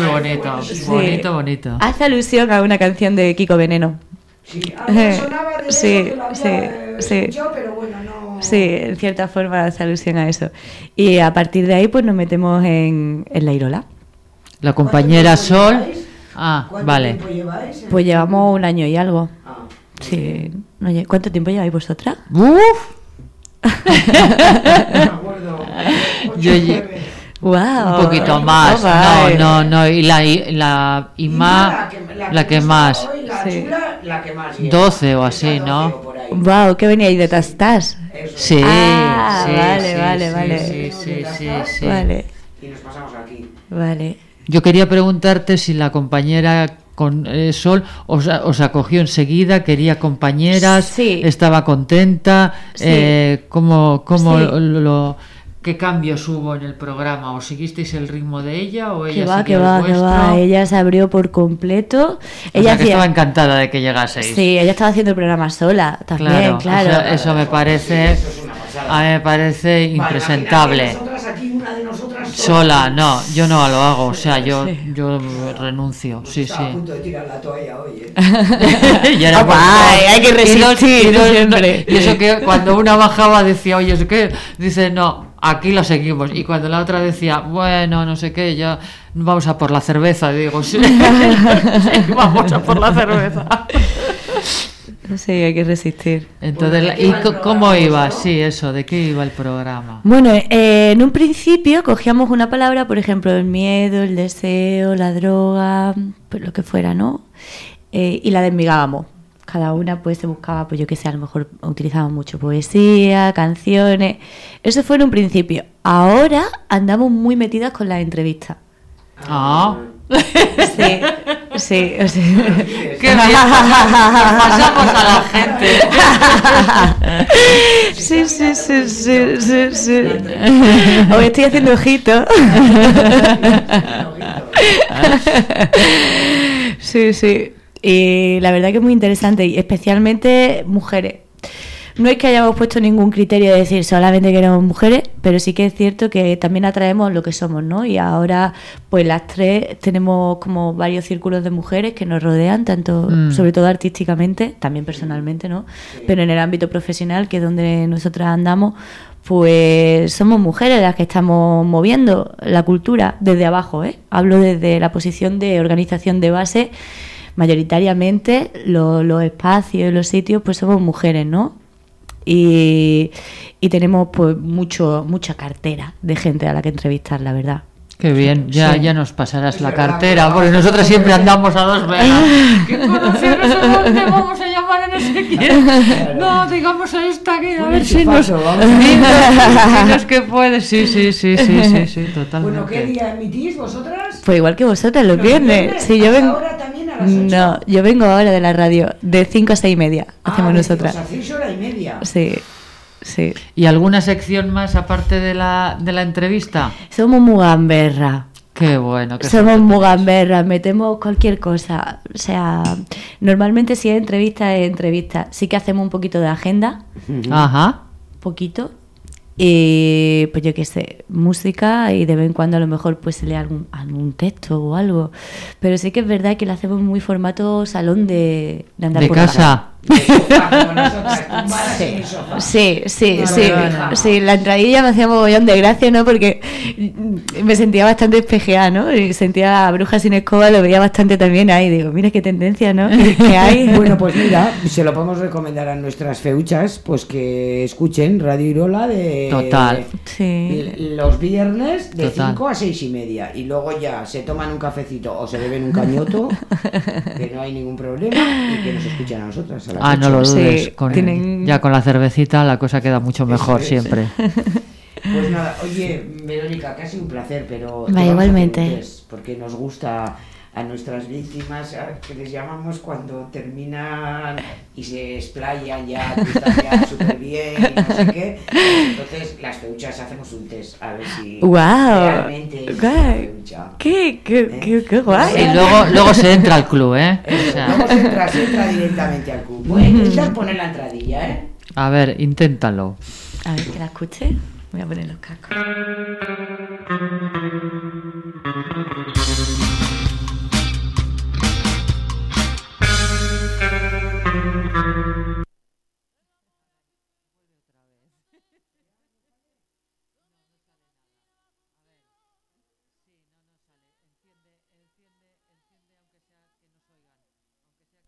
Me bonito. Sí. Bonito, bonito. Hace alusión a una canción de Kiko Veneno. Sí, sonaba de <laughs> Sí, sí, sí. escuchado, pero bueno, no... Sí, en cierta forma hace alusión a eso. Y a partir de ahí, pues nos metemos en, en la Irola. La compañera ¿Cuánto tiempo Sol. lleváis? Ah, ¿Cuánto vale. tiempo lleváis? Pues llevamos un año y algo. Ah, Sí. ¿Cuánto tiempo lleváis vosotras? Uf, no <laughs> me acuerdo. Yo. ¡Wow! un poquito más. No, no, no. Y la, y la Y Ima, la que más. La Sí. chula, la que más lleva. 12 o así, 12 ¿no? ahí. ¡Wow! ¿Qué veníais de Tastas? Eso. Sí, Ah, sí, vale, sí, vale, sí, vale. Sí, sí, sí, sí. Vale, Y nos pasamos aquí. vale. Yo quería preguntarte si la compañera con eh, Sol os, os acogió enseguida, quería compañeras, Sí. estaba contenta, Sí. eh, ¿cómo, cómo Sí. lo, lo- qué cambios hubo en el programa? ¿O seguisteis el ritmo de ella o Que ella va, siguió que va, que va. Ella se abrió por completo. O Ella sea, que hacía- estaba encantada de que llegaseis. Sí, ella estaba haciendo el programa sola también, claro, claro. o sea, eso me parece, Eso es una pasada. a mí me parece Vale, impresentable. imagínate nosotras aquí, una de nosotras Sola, no, yo no lo hago, o sea, yo, Sí. yo renuncio, sí, Estaba a sí. punto de tirar la toalla hoy, ¿eh? <laughs> Y era Ah, hay que resistir y dos- siempre. Y eso que cuando una bajaba decía, oye, es que dice, no, aquí lo seguimos. Y cuando la otra decía, bueno, no sé qué, ya vamos a por la cerveza, digo, sí, <laughs> sí, vamos a por la cerveza. Sí, hay que resistir. Entonces, Bueno, ¿de qué ¿y cómo iba? no? Sí, eso, ¿de qué iba el programa? Bueno, eh, en un principio cogíamos una palabra, por ejemplo, el miedo, el deseo, la droga, pues lo que fuera, ¿no? Eh, y la desmigábamos. Cada una pues se buscaba, pues yo qué sé, a lo mejor utilizábamos mucho poesía, canciones. Eso fue en un principio. Ahora andamos muy metidas con las entrevistas. Ah, Sí, sí, o sea, qué pasamos a la gente. Sí, sí, sí, sí, sí, sí. Hoy estoy haciendo ojitos. Sí, sí. Y la verdad que es muy interesante, y especialmente mujeres. No es que hayamos puesto ningún criterio de decir solamente queremos mujeres, pero sí que es cierto que también atraemos lo que somos, ¿no? Y ahora, pues las tres tenemos como varios círculos de mujeres que nos rodean, tanto, Mm. sobre todo artísticamente, también personalmente, ¿no? Pero en el ámbito profesional, que es donde nosotras andamos, pues somos mujeres las que estamos moviendo la cultura desde abajo, ¿eh? Hablo desde la posición de organización de base, mayoritariamente lo- los espacios, los sitios, pues somos mujeres, ¿no? y, y tenemos pues mucho mucha cartera de gente a la que entrevistar, la verdad. Qué bien, ya, Sí. ya nos pasarás Es la verdad, cartera, porque nosotros siempre andamos a dos velas. Sé dónde vamos a llamar a no sé quién. <laughs> No, digamos a esta que a ver si nos... <laughs> es que puede, sí, sí, sí, sí, sí, sí, totalmente. <laughs> Bueno, ¿qué día emitís vosotras? Pues igual que vosotras, los ¿Los viernes. viernes? Sí, yo ¿Hasta vengo. ahora también? No, yo vengo ahora de la radio, de 5 a 6 y media. Hacemos Ah, nosotras. Hora y media. Sí, sí. ¿Y alguna sección más aparte de la, de la entrevista? Somos muy gamberra. Qué bueno. qué Somos suerte muy tenéis. gamberra, metemos cualquier cosa. O sea, normalmente si es entrevista, es entrevista. Sí que hacemos un poquito de agenda, Ajá. poquito. Y pues yo qué sé, música y de vez en cuando a lo mejor pues se lee algún, algún texto o algo. Pero sí que es verdad que lo hacemos muy formato salón de, de andar De por casa. Sí, sí, sí, sí, la entradilla me hacía mogollón de gracia, ¿no? Porque me sentía bastante espejeada, ¿no? Y sentía a Bruja sin escoba, lo veía bastante también ahí. Digo, mira qué tendencia, ¿no? <laughs> Que, hay. Bueno, pues mira, se lo podemos recomendar a nuestras feuchas, pues que escuchen Radio Irola de Total. Sí. los viernes de Total. 5 a 6 y media y luego ya se toman un cafecito o se beben un cañoto, <laughs> que no hay ningún problema y que nos escuchen a nosotras. A las Ah, no lo Sí, dudes. con- tienen- Ya con la cervecita la cosa queda mucho mejor es. siempre. <laughs> Pues nada, oye, Verónica, casi un placer, pero. Va, igualmente. Porque nos gusta a nuestras víctimas, a- que les llamamos cuando terminan y se explayan ya, que están ya súper bien y no sé qué. Entonces, las feuchas hacemos un test, a ver si. ¡Guau! Realmente. es una Guay. feucha. ¿Qué, qué, qué, qué guay. Y luego, luego se entra al club, ¿eh? O Eso, sea, luego se entra, se entra directamente al cubo. Voy a intentar poner la entradilla, ¿eh? a ver, inténtalo. A ver, que la escuche. Voy a poner los cascos.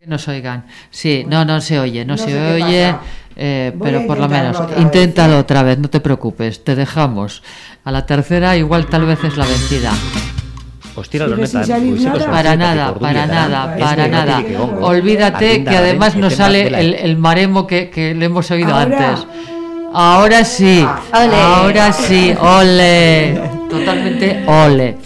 Que nos oigan. Sí, no, no se oye, no, No se oye, eh, pero por lo menos otra inténtalo ¿eh? otra vez, no te preocupes, te dejamos. A la tercera igual tal vez es la vencida. Hostia, la neta. Para nada, para nada, dentro, para nada. Olvídate que además nos sale el, el maremo que, que le hemos oído Ahora. antes. Ahora sí, ahora sí, ole. <laughs> Totalmente ole,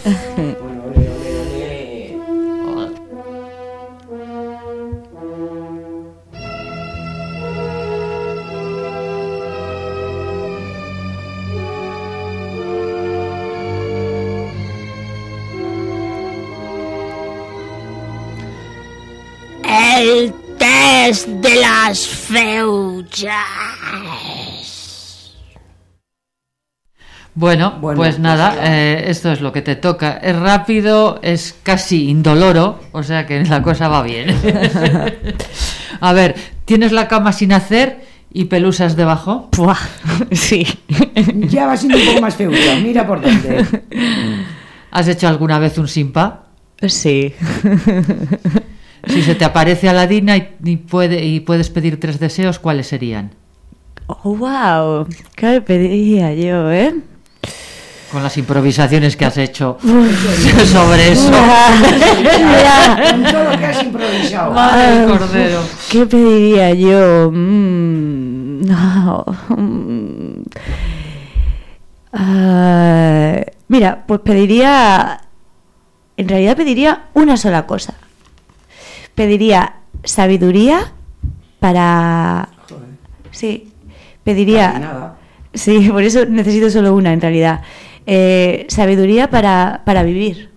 Bueno, Bueno, pues pues nada, eh, esto es lo que te toca. Es rápido, es casi indoloro, o sea que la cosa va bien. <laughs> A ver, ¿tienes la cama sin hacer y pelusas debajo? Buah, sí. Ya va siendo un poco más feucha, mira por dónde. ¿Has hecho alguna vez un simpa? Sí. Si se te aparece Aladina y, y puede, y puedes pedir tres deseos, ¿cuáles serían? Oh, wow. ¿Qué pediría yo, eh? Con las improvisaciones que has hecho <laughs> <laughs> sobre eso. Con todo lo que has improvisado. Madre Ah, cordero. ¿Qué pediría yo? Mm, no. Ah, mira, pues pediría. En realidad pediría una sola cosa. Pediría sabiduría para. Joder, Sí, pediría. casi nada. Sí, <laughs> por eso necesito solo una en realidad. Eh, sabiduría para, para vivir.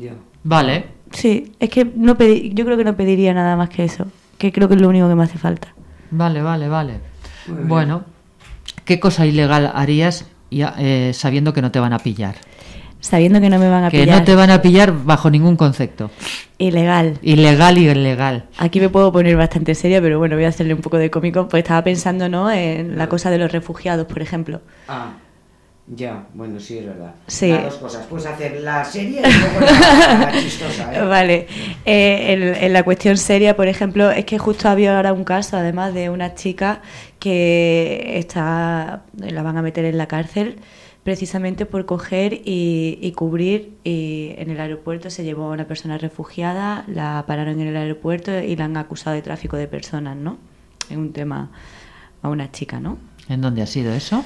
Ya. Vale, Sí, es que no pedi- yo creo que no pediría nada más que eso, que creo que es lo único que me hace falta. vale, vale, vale. Bueno, ¿qué cosa ilegal harías ya, eh, sabiendo que no te van a pillar? Sabiendo que no me van a Que pillar. no te van a pillar bajo ningún concepto. Ilegal. Ilegal y ilegal. Aquí me puedo poner bastante seria, pero bueno, voy a hacerle un poco de cómico, pues estaba pensando, ¿no? En la cosa de los refugiados, por ejemplo. Ah, Ya, bueno, sí, es verdad. Sí. Las dos cosas. Puedes hacer la serie y luego la, la chistosa, ¿eh? <laughs> Vale. Eh, en, en la cuestión seria, por ejemplo, es que justo había ahora un caso, además, de una chica que está la van a meter en la cárcel precisamente por coger y, y cubrir y en el aeropuerto se llevó a una persona refugiada, la pararon en el aeropuerto y la han acusado de tráfico de personas, ¿no? Es un tema a una chica, ¿no? ¿En dónde ha sido eso?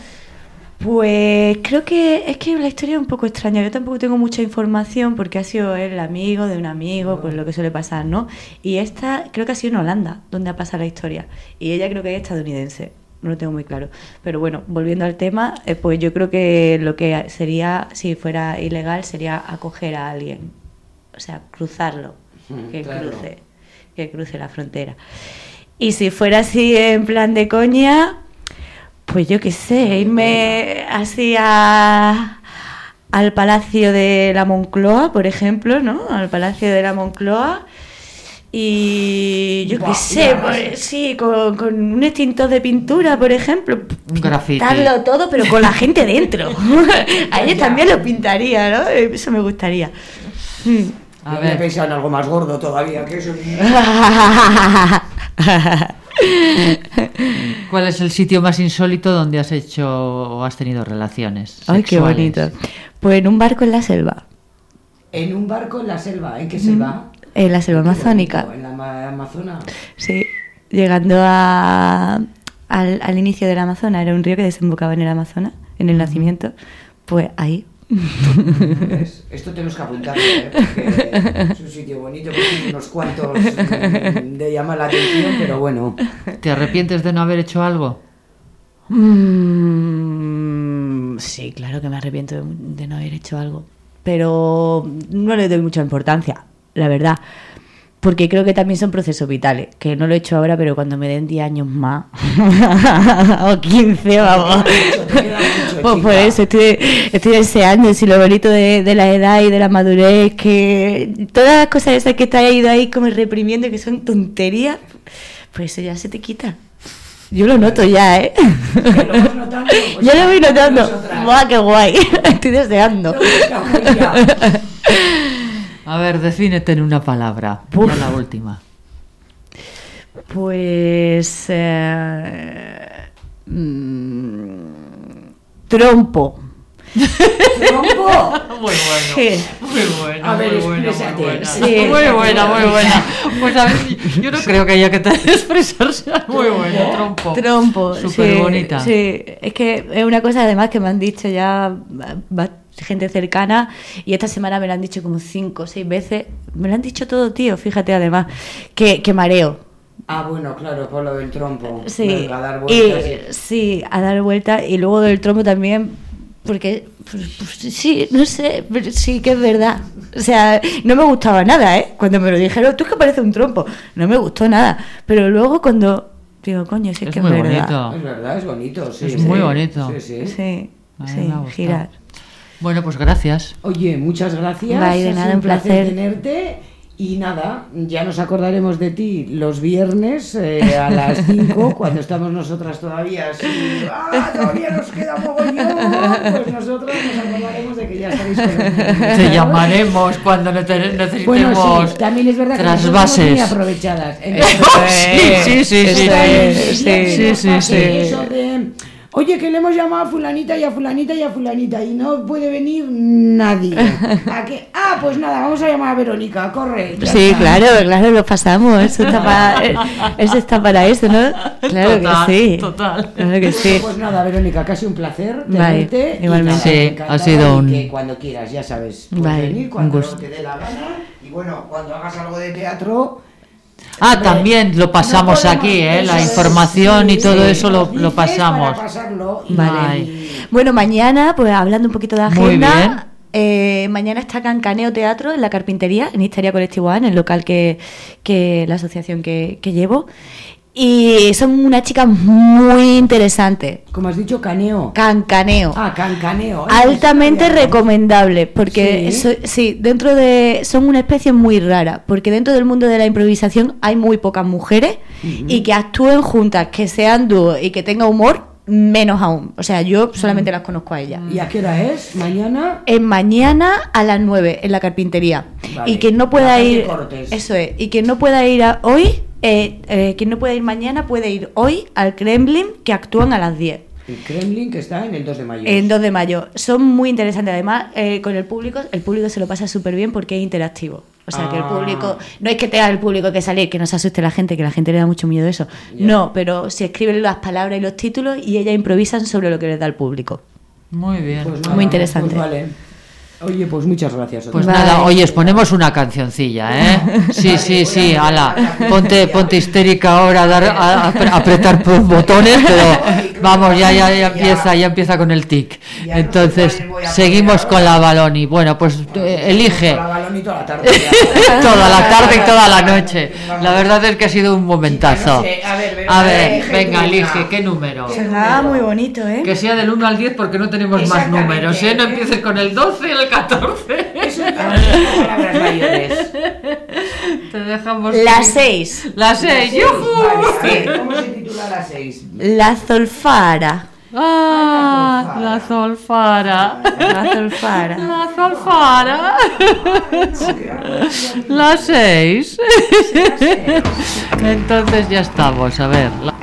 Pues creo que es que la historia es un poco extraña. Yo tampoco tengo mucha información porque ha sido el amigo de un amigo, pues lo que suele pasar, ¿no? Y esta creo que ha sido en Holanda donde ha pasado la historia. Y ella creo que es estadounidense. No lo tengo muy claro. Pero bueno, volviendo al tema, eh, pues yo creo que lo que sería, si fuera ilegal, sería acoger a alguien. O sea, cruzarlo. Mm, Que claro. cruce. Que cruce la frontera. Y si fuera así en plan de coña, pues yo qué sé, irme así a- al Palacio de la Moncloa, por ejemplo, ¿no? Al Palacio de la Moncloa. Y yo qué sé, pues, sí, con, con un extintor de pintura, por ejemplo. Un graffiti. Pintarlo todo, pero con la gente dentro. <laughs> A ella también lo pintaría, ¿no? Eso me gustaría. Mm. A ver. pensado en algo más gordo todavía que eso. <laughs> ¿Cuál es el sitio más insólito donde has hecho o has tenido relaciones? Ay, qué bonito. Pues en un barco en la selva, En un barco en la selva. ¿En qué selva? En la selva amazónica. En la ma- Amazona. Sí, llegando a, al, al inicio del Amazonas, era un río que desembocaba en el Amazonas, en el nacimiento, pues ahí. ¿Ves? Esto tenemos que apuntarlo, ¿eh? porque es un sitio bonito, que tiene unos cuantos de llamar la atención, pero bueno. ¿Te arrepientes de no haber hecho algo? Mm, sí, claro que me arrepiento de, de no haber hecho algo, pero no le doy mucha importancia, la verdad. Porque creo que también son procesos vitales, que no lo he hecho ahora, pero cuando me den 10 años más, <laughs> o 15, vamos. Pues por eso estoy, estoy deseando, si lo bonito de, de la edad y de la madurez, que todas las cosas esas que has ido ahí como reprimiendo, que son tonterías, pues eso ya se te quita. Yo lo noto ya, ¿eh? Lo notando, <laughs> pues Yo lo voy notando. ¡Buah, qué guay! <laughs> Estoy deseando. A ver, defínete en una palabra. Ya la última. Pues... eh, mm, trompo. ¡Trompo! <laughs> Muy bueno. Sí. Muy bueno. A ver, muy buena. Muy buena. Sí. muy buena, muy buena. Pues a ver, yo no creo que haya que expresarse. Muy bueno, trompo. Trompo. Súper sí, bonita. Sí, es que es una cosa además que me han dicho ya gente cercana y esta semana me lo han dicho como cinco o seis veces. Me lo han dicho todo, tío, fíjate además, que, que mareo. Ah, bueno, claro, por lo del trompo. Sí, a dar y, vueltas. sí, a dar vueltas y luego del trompo también, porque pues, pues, sí, no sé, pero sí que es verdad. O sea, no me gustaba nada, ¿eh? Cuando me lo dijeron, tú es que parece un trompo, no me gustó nada. Pero luego cuando digo, coño, sí Es que muy es verdad. bonito. Es verdad, es bonito, sí. Es sí. muy bonito. Sí, sí. Sí, sí, girar. Bueno, pues gracias. Oye, muchas gracias. Bye, de nada, sido un placer. tenerte. Y nada, ya nos acordaremos de ti los viernes eh, a las 5, <laughs> cuando estamos nosotras todavía así. ¡Ah, todavía nos queda mogollón! Pues nosotros nos acordaremos de que ya estaréis con. Te llamaremos cuando nece- necesitemos Bueno, sí, también es verdad que muy aprovechadas. <laughs> Sí, sí, sí, sí, sí. Sí, que sí, nos sí, pase sí. Eso de, oye, que le hemos llamado a fulanita y a fulanita y a fulanita y no puede venir nadie. <laughs> ¿A qué? Ah, pues nada, vamos a llamar a Verónica, corre. Sí, está. claro, claro, lo pasamos. Eso está para, <laughs> eh, eso está para eso, ¿no? Claro Total, que sí. total. Claro que sí. Pues nada, Verónica, casi un placer tenerte. igualmente. nada, Sí, ha sido un- que cuando quieras, ya sabes, puedes Vale, venir cuando te dé la gana. Y bueno, cuando hagas algo de teatro... Ah, también lo pasamos no aquí, ¿eh? La información y todo sí, eso lo, lo pasamos. Vale. Bueno, mañana, pues hablando un poquito de agenda, eh, mañana está Cancaneo Teatro en la carpintería, en Histeria Colectiva en el local que, que la asociación que, que llevo. Y son unas chicas muy interesantes. Como has dicho, caneo. Cancaneo. Ah, cancaneo. ¿eh? Altamente recomendable, porque Sí. so- sí, dentro de son una especie muy rara, porque dentro del mundo de la improvisación hay muy pocas mujeres y que actúen juntas, que sean dúos y que tenga humor, menos aún. O sea, yo solamente las conozco a ella. ¿Y a qué hora es? ¿Mañana? En mañana a las 9 en la carpintería. Vale. Y quien no pueda ir. Eso es. Y quien no pueda ir a- hoy, eh, eh, quien no pueda ir mañana puede ir hoy al Kremlin, que actúan a las 10. El Kremlin, que está en el 2 de mayo. En 2 de mayo. Son muy interesantes. Además, eh, con el público, el público se lo pasa súper bien porque es interactivo. O sea, que el Ah. público. No es que tenga el público que salir, que no se asuste la gente, que la gente le da mucho miedo eso. No, pero se escriben las palabras y los títulos y ellas improvisan sobre lo que les da el público. Muy bien. Pues Muy interesante. pues vale. Oye, pues muchas gracias. Pues nada, oye, os ponemos una cancioncilla, ¿eh? <laughs> Sí, sí, sí, ala, ponte, ponte histérica ahora a, dar, a, a apre- apretar por botones, pero vamos, ya, ya, ya empieza, ya empieza con el tic. Entonces, seguimos con la baloni. Bueno, pues eh, elige Y toda la tarde. <laughs> ya. toda la tarde y toda la noche. La verdad es que ha sido un momentazo. No sé, a ver, venga, A ver, elige venga, elige. ¿qué número? Será muy bonito, ¿eh? Que sea del 1 al 10 porque no tenemos más números, ¿eh? No empieces con el 12 y el 14. Eso son palabras mayores. Te dejamos. La 6. La 6, ¡yujú! ¿cómo se titula la 6? La Zolfara. Ah, la solfara. La Zolfara. La solfara. La 6. Entonces ya estamos, a ver. la-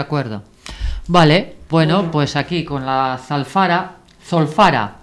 acuerdo. Vale, bueno, pues aquí con la Zalfara, Zolfara.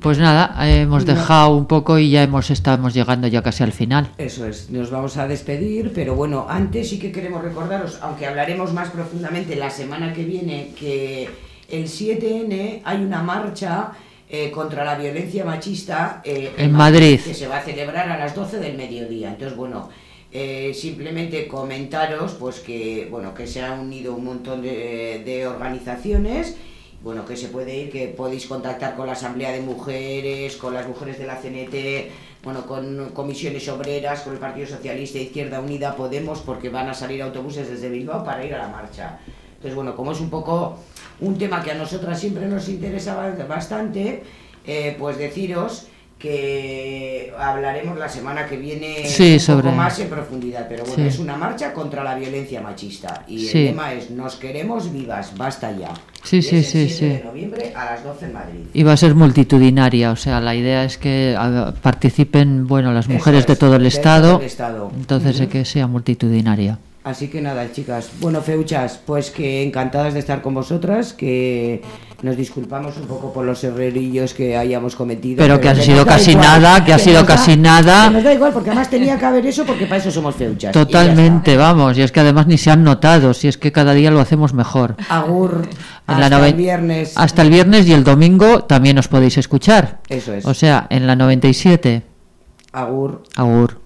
Pues nada, hemos dejado un poco y ya hemos estamos llegando ya casi al final. Eso es, nos vamos a despedir, pero bueno, antes sí que queremos recordaros, aunque hablaremos más profundamente la semana que viene, que el 7N hay una marcha eh, contra la violencia machista eh, En Madrid. que se va a celebrar a las 12 del mediodía. Entonces, bueno, eh, simplemente comentaros pues que bueno que se han unido un montón de, organizaciones bueno que se puede ir que podéis contactar con la asamblea de mujeres con las mujeres de la CNT bueno con comisiones obreras con el Partido Socialista Izquierda Unida Podemos porque van a salir autobuses desde Bilbao para ir a la marcha. Entonces bueno como es un poco un tema que a nosotras siempre nos interesa ba- bastante eh, pues deciros que hablaremos la semana que viene Sí, un sobre- poco más en profundidad, pero bueno, Sí. es una marcha contra la violencia machista y Sí. el tema es nos queremos vivas, basta ya. Sí, Y sí, es sí, el 7 sí. de noviembre a las 12 en Madrid. Y va a ser multitudinaria, o sea, la idea es que participen, bueno, las mujeres de todo el de estado, todo el estado. entonces de que sea multitudinaria. Así que nada, chicas. Bueno, Feuchas, pues que encantadas de estar con vosotras, que nos disculpamos un poco por los errorillos que hayamos cometido. Pero que nos sido casi igual, nada, que ha sido da- casi nada. nos da igual, porque además tenía que haber eso, porque para eso somos Feuchas. Y Totalmente, vamos, y es que además ni se han notado, si es que cada día lo hacemos mejor. Agur. En hasta el viernes. Hasta el viernes y el domingo también os podéis escuchar. Eso es. O sea, en la 97. Agur. Agur.